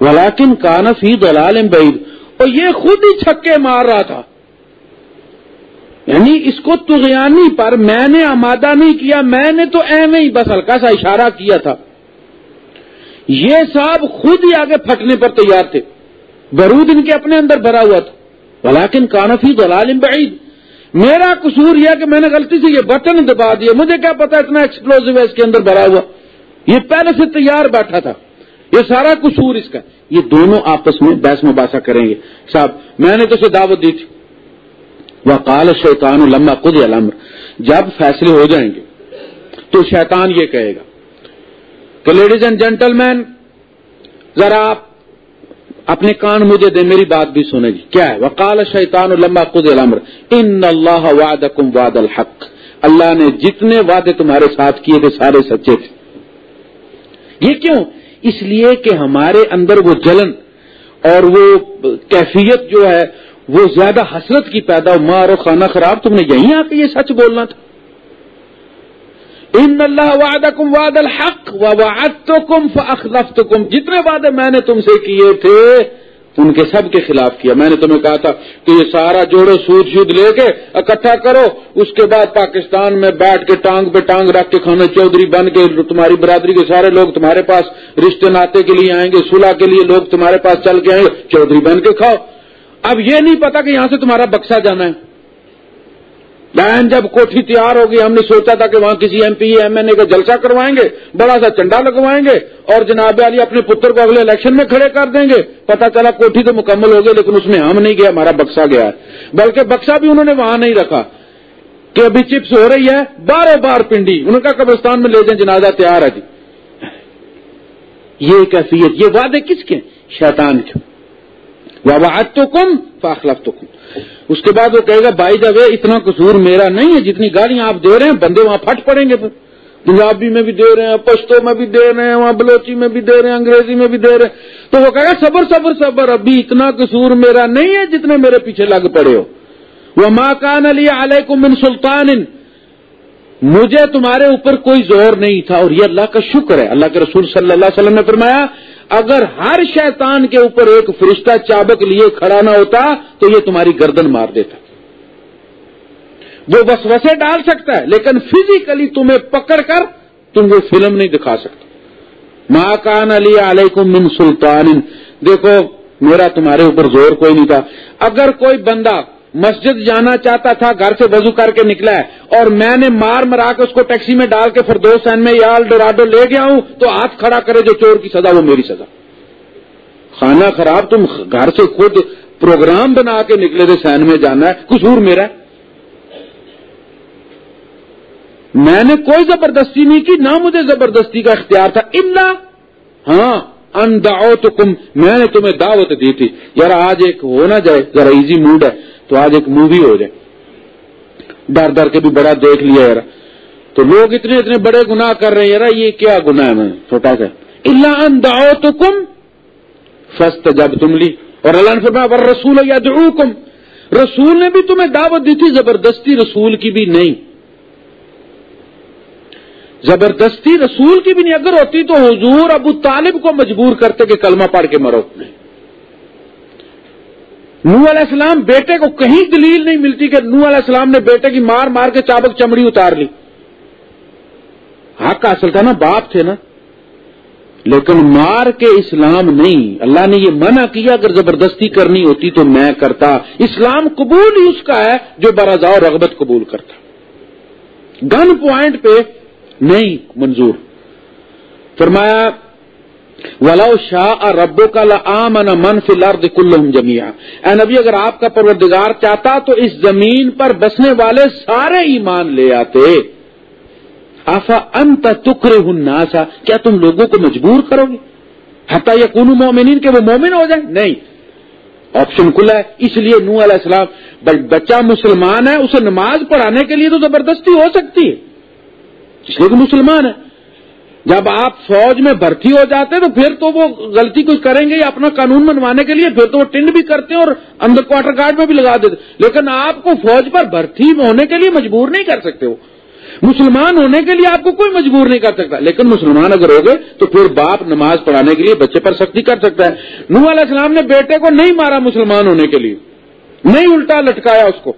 ولاکن کانفی دلال بعید، اور یہ خود ہی چھکے مار رہا تھا. یعنی اس کو تغیانی پر میں نے آمادہ نہیں کیا، میں نے تو ایم ہی بس ہلکا سا اشارہ کیا تھا. یہ صاحب خود ہی آگے پھٹنے پر تیار تھے. برود ان کے اپنے اندر بھرا ہوا تھا. ولاکن کانفی دلال بعید میرا قصور یہ کہ میں نے غلطی سے یہ بٹن دبا دیا۔ مجھے کیا پتا اتنا ایکسپلوزو ہے اس کے اندر بھرا ہوا۔ یہ پہلے سے تیار بیٹھا تھا۔ یہ سارا قصور اس کا۔ یہ دونوں آپس میں بحث مباحثہ کریں گے۔ صاحب، میں نے تو اسے دعوت دی تھی۔ وہ کال شیطان لمبا خود المر جب فیصلے ہو جائیں گے، تو شیطان یہ کہے گا کہ لیڈیز اینڈ جینٹل مین ذرا آپ اپنے کان مجھے دے، میری بات بھی سنے جی کیا ہے؟ وکال شیطان لمبا خود الامر۔ ان اللہ واد واد الحق۔ اللہ نے جتنے وعدے تمہارے ساتھ کیے تھے، سارے سچے تھے۔ یہ کیوں؟ اس لیے کہ ہمارے اندر وہ جلن اور وہ کیفیت جو ہے، وہ زیادہ حسرت کی پیدا مار و خانہ خراب تم نے یہیں آ کے یہ سچ بولنا تھا۔ ان اللہ وعدہ کم واد الحق واد تو جتنے وعدے میں نے تم سے کیے تھے، ان کے سب کے خلاف کیا۔ میں نے تمہیں کہا تھا کہ یہ سارا جوڑو سود شود لے کے اکٹھا کرو، اس کے بعد پاکستان میں بیٹھ کے ٹانگ پہ ٹانگ رکھ کے کھانا چودھری بن کے تمہاری برادری کے سارے لوگ تمہارے پاس رشتے ناطے کے لیے آئیں گے، صلح کے لیے لوگ تمہارے پاس چل کے آئیں گے، چودھری بن کے کھاؤ۔ اب یہ نہیں پتا کہ یہاں سے تمہارا بکسا جانا ہے۔ بہن جب کوٹھی تیار ہوگی، ہم نے سوچا تھا کہ وہاں کسی M P, M N A کا جلسہ کروائیں گے، بڑا سا چنڈا لگوائیں گے اور جناب علی اپنے پتر کو اگلے الیکشن میں کھڑے کر دیں گے۔ پتا چلا کوٹھی تو مکمل ہو گئی، لیکن اس میں ہم نہیں گیا ہمارا بکسا گیا ہے۔ بلکہ بکسا بھی انہوں نے وہاں نہیں رکھا کہ ابھی چپس ہو رہی ہے بارہ بار پنڈی، انہوں کا قبرستان میں لے جائیں، جنازہ تیار ہے جی۔ یہ کیفیت، یہ وعدے کس کے شیطان کے۔ واد تو کم فاخلف تو کم اس کے بعد وہ کہے گا بھائی جب اتنا قصور میرا نہیں ہے، جتنی گاڑیاں آپ دے رہے ہیں، بندے وہاں پھٹ پڑیں گے پھر۔ پنجابی میں بھی دے رہے ہیں پشتو میں بھی دے رہے ہیں، وہاں بلوچی میں بھی دے رہے ہیں، انگریزی میں بھی دے رہے ہیں۔ تو وہ کہے گا، صبر صبر صبر، ابھی اتنا قصور میرا نہیں ہے جتنے میرے پیچھے لگ پڑے ہو۔ وہ ماں کان علی علیہ من سلطان۔ مجھے تمہارے اوپر کوئی زور نہیں تھا اور یہ اللہ کا شکر ہے۔ اللہ کے رسول صلی اللہ علیہ وسلم نے فرمایا اگر ہر شیطان کے اوپر ایک فرشتہ چابک لیے کھڑا نہ ہوتا تو یہ تمہاری گردن مار دیتا۔ وہ بس وسے ڈال سکتا ہے، لیکن فزیکلی تمہیں پکڑ کر تم وہ فلم نہیں دکھا سکتا ماں کان علی علیکم من سلطان۔ دیکھو، میرا تمہارے اوپر زور کوئی نہیں تھا۔ اگر کوئی بندہ مسجد جانا چاہتا تھا، گھر سے وضو کر کے نکلا ہے۔ اور میں نے مار مرا کے اس کو ٹیکسی میں ڈال کے فردوس میں یال ڈورادو لے گیا ہوں، تو ہاتھ کھڑا کرے جو چور کی سزا، وہ میری سزا۔ کھانا خراب، تم گھر سے خود پروگرام بنا کے نکلے تھے، سین میں جانا ہے۔ قصور میرا میں نے کوئی زبردستی نہیں کی، نہ مجھے زبردستی کا اختیار تھا۔ اللہ ہاں انداؤ تو کم میں نے تمہیں دعوت دی تھی۔ یار، آج ایک ہو نہ جائے، ذرا ایزی موڈ ہے۔ تو آج ایک مووی ہو جائے۔ ڈر ڈر کے بھی بڑا دیکھ لیا یار تو لوگ اتنے اتنے بڑے گناہ کر رہے ہیں یار یہ کیا گناہ ہے میں، چھوٹا سا۔ اللہ انداؤ تو کم فسٹ جب تم لی اور اللہ نے فرمایا رسول یا رسول نے بھی تمہیں دعوت دی تھی، زبردستی رسول کی بھی نہیں۔ زبردستی رسول کی بھی نہیں۔ اگر ہوتی تو حضور ابو طالب کو مجبور کرتے کہ کلمہ پڑھ کے مرو۔ نہیں نو علیہ السلام بیٹے کو کہیں دلیل نہیں ملتی کہ نو علیہ السلام نے بیٹے کی مار مار کے چابک چمڑی اتار لی۔ حق کا اصل تھا نا باپ تھے نا۔ لیکن مار کے اسلام نہیں۔ اللہ نے یہ منع کیا اگر زبردستی کرنی ہوتی تو میں کرتا۔ اسلام قبول ہی اس کا ہے جو برضا رغبت قبول کرتا۔ گن پوائنٹ پہ نہیں، منظور۔ فرمایا ولو شاہ ربو کا لام من فی الارض کلہم جمیا اے نبی، اگر آپ کا پروردگار چاہتا تو اس زمین پر بسنے والے سارے ایمان لے آتے۔ آفا انت تکرے الناسا کیا تم لوگوں کو مجبور کرو گے؟ حتیٰ یہ کون مومنین کہ وہ مومن ہو جائیں؟ نہیں۔ آپشن کھلا ہے۔ اس لیے نو علیہ السلام بچہ مسلمان ہے، اسے نماز پڑھانے کے لیے تو زبردستی ہو سکتی ہے۔ اس لیے کہ مسلمان ہے۔ جب آپ فوج میں بھرتی ہو جاتے تو پھر تو وہ غلطی کچھ کریں گے یا اپنا قانون منوانے کے لیے پھر تو وہ ٹنڈ بھی کرتے ہیں اور اندر کوارٹر گارڈ میں بھی لگا دیتے لیکن آپ کو فوج پر بھرتی ہونے کے لیے مجبور نہیں کر سکتے وہ مسلمان ہونے کے لیے آپ کو کوئی مجبور نہیں کر سکتا۔ لیکن مسلمان اگر ہو گئے تو پھر باپ نماز پڑھانے کے لیے بچے پر سختی کر سکتا ہے۔ نوح علیہ السلام نے بیٹے کو نہیں مارا مسلمان ہونے کے لیے۔ نہیں الٹا لٹکایا اس کو۔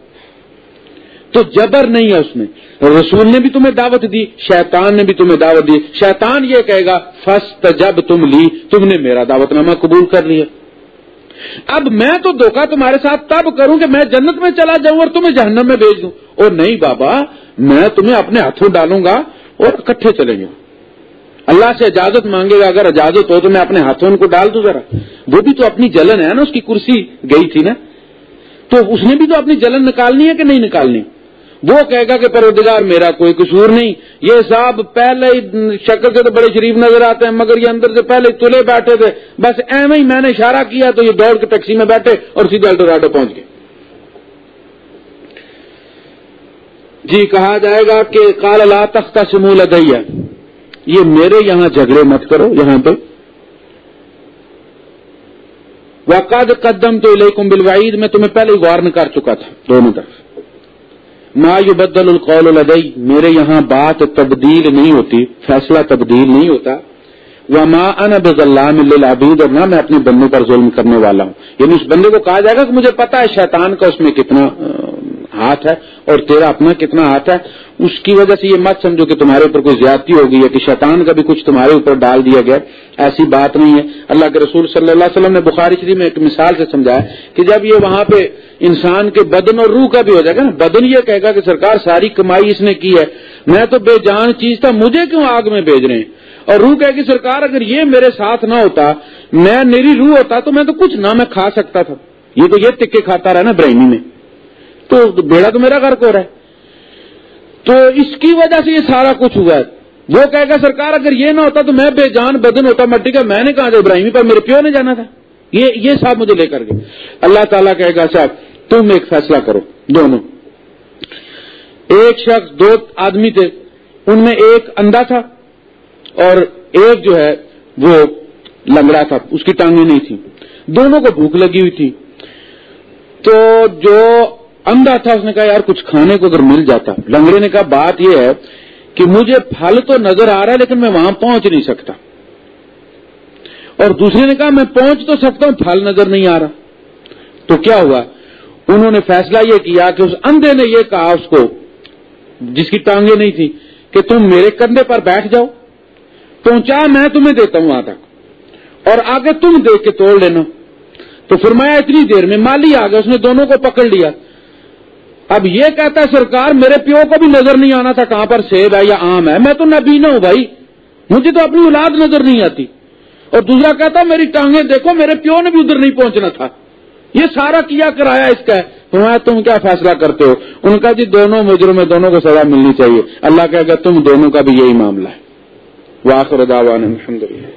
تو جبر نہیں ہے اس میں۔ رسول نے بھی تمہیں دعوت دی، شیطان نے بھی تمہیں دعوت دی۔ شیطان یہ کہے گا فسٹ جب تم لی، تم نے میرا دعوت نامہ قبول کر لیا۔ اب میں تو دھوکہ تمہارے ساتھ تب کروں کہ میں جنت میں چلا جاؤں اور تمہیں جہنم میں بھیج دوں۔ اور نہیں بابا، میں تمہیں اپنے ہاتھوں ڈالوں گا اور اکٹھے چلیں گے۔ اللہ سے اجازت مانگے گا، اگر اجازت ہو تو میں اپنے ہاتھوں ان کو ڈال دوں ذرا۔ وہ بھی تو اپنی جلن ہے نا، اس کی کرسی گئی تھی نا۔ تو اس نے بھی تو اپنی جلن نکالنی ہے کہ نہیں نکالنی؟ وہ کہے گا کہ پروردگار میرا کوئی قصور نہیں۔ یہ صاحب پہلے ہی شکل سے تو بڑے شریف نظر آتے ہیں، مگر یہ اندر سے پہلے تلے بیٹھے تھے۔ بس ایم ہی میں نے اشارہ کیا تو یہ دوڑ کے ٹیکسی میں بیٹھے اور سیدھے الٹوراڈو پہنچ گئے۔ جی کہا جائے گا کہ کال اللہ تختہ شمول ادیا یہ میرے یہاں جھگڑے مت کرو یہاں پہ۔ وقاد قدم تو لیکم بالوعید، میں تمہیں پہلے ہی وارن کر چکا تھا دونوں طرف۔ ما بدل القول الدئی میرے یہاں بات تبدیل نہیں ہوتی، فیصلہ تبدیل نہیں ہوتا۔ وہ ماں ان بز اللہ اور نہ میں اپنے بندے پر ظلم کرنے والا ہوں۔ یعنی اس بندے کو کہا جائے گا کہ مجھے پتا ہے شیطان کا اس میں کتنا ہاتھ ہے اور تیرا اپنا کتنا ہاتھ ہے؟ اس کی وجہ سے یہ مت سمجھو کہ تمہارے اوپر کوئی زیادتی ہوگی یا کہ شیطان کا بھی کچھ تمہارے اوپر ڈال دیا گیا ایسی بات نہیں ہے۔ اللہ کے رسول صلی اللہ علیہ وسلم نے بخاری شریف میں ایک مثال سے سمجھایا کہ جب یہ وہاں پہ انسان کے بدن اور روح کا بھی ہو جائے گا نا، بدن یہ کہے گا کہ سرکار ساری کمائی اس نے کی ہے۔ میں تو بے جان چیز تھا، مجھے کیوں آگ میں بھیج رہے ہیں؟ اور روح کہے گی، سرکار اگر یہ میرے ساتھ نہ ہوتا، میں، میری روح ہوتا تو میں تو کچھ نہ، میں کھا سکتا تھا۔ یہ تو یہ ٹکے کھاتا رہا نا برہمی میں۔ تو بیڑا تو میرا گھر کو رہا ہے۔ تو اس کی وجہ سے یہ سارا کچھ ہوا ہے۔ وہ کہے گا، سرکار، اگر یہ نہ ہوتا تو میں بے جان، بدن ہوتا مٹی کا میں نے کہا تھا ابراہیمی، پر میرے پیو نے جانا تھا۔ یہ یہ صاحب مجھے لے کر گئے۔ اللہ تعالیٰ کہے گا، صاحب، تم ایک فیصلہ کرو، دونوں۔ ایک شخص، دو آدمی تھے۔ ان میں ایک اندھا تھا اور ایک جو ہے، وہ لنگڑا تھا۔ اس کی ٹانگیں نہیں تھی دونوں کو بھوک لگی ہوئی تھی۔ تو جو اندھا تھا، اس نے کہا، یار، کچھ کھانے کو اگر مل جاتا۔ لنگڑے نے کہا، بات یہ ہے کہ مجھے پھل تو نظر آ رہا ہے، لیکن میں وہاں پہنچ نہیں سکتا۔ اور دوسرے نے کہا، میں پہنچ تو سکتا ہوں، پھل نظر نہیں آ رہا۔ تو کیا ہوا؟ انہوں نے فیصلہ یہ کیا کہ اس اندھے نے یہ کہا، اس کو، جس کی ٹانگیں نہیں تھی کہ تم میرے کندھے پر بیٹھ جاؤ، پہنچا، میں تمہیں دیتا ہوں وہاں تک۔ اور آگے تم دیکھ کے توڑ لینا۔ تو فرمایا، اتنی دیر میں مالی آ گیا، اس نے دونوں کو پکڑ لیا۔ اب یہ کہتا ہے سرکار، میرے پیو کو بھی نظر نہیں آنا تھا کہاں پر سیب ہے یا آم ہے۔ میں تو نبینا ہوں بھائی۔ مجھے تو اپنی اولاد نظر نہیں آتی۔ اور دوسرا کہتا میری ٹانگیں دیکھو، میرے پیو نے بھی ادھر نہیں پہنچنا تھا۔ یہ سارا کیا کرایا اس کا ہے؟ تم کیا فیصلہ کرتے ہو؟ ان کا جی دونوں مجرم دونوں کو سزا ملنی چاہیے۔ اللہ کہ تم دونوں کا بھی یہی معاملہ ہے۔ واخر الحمد للہ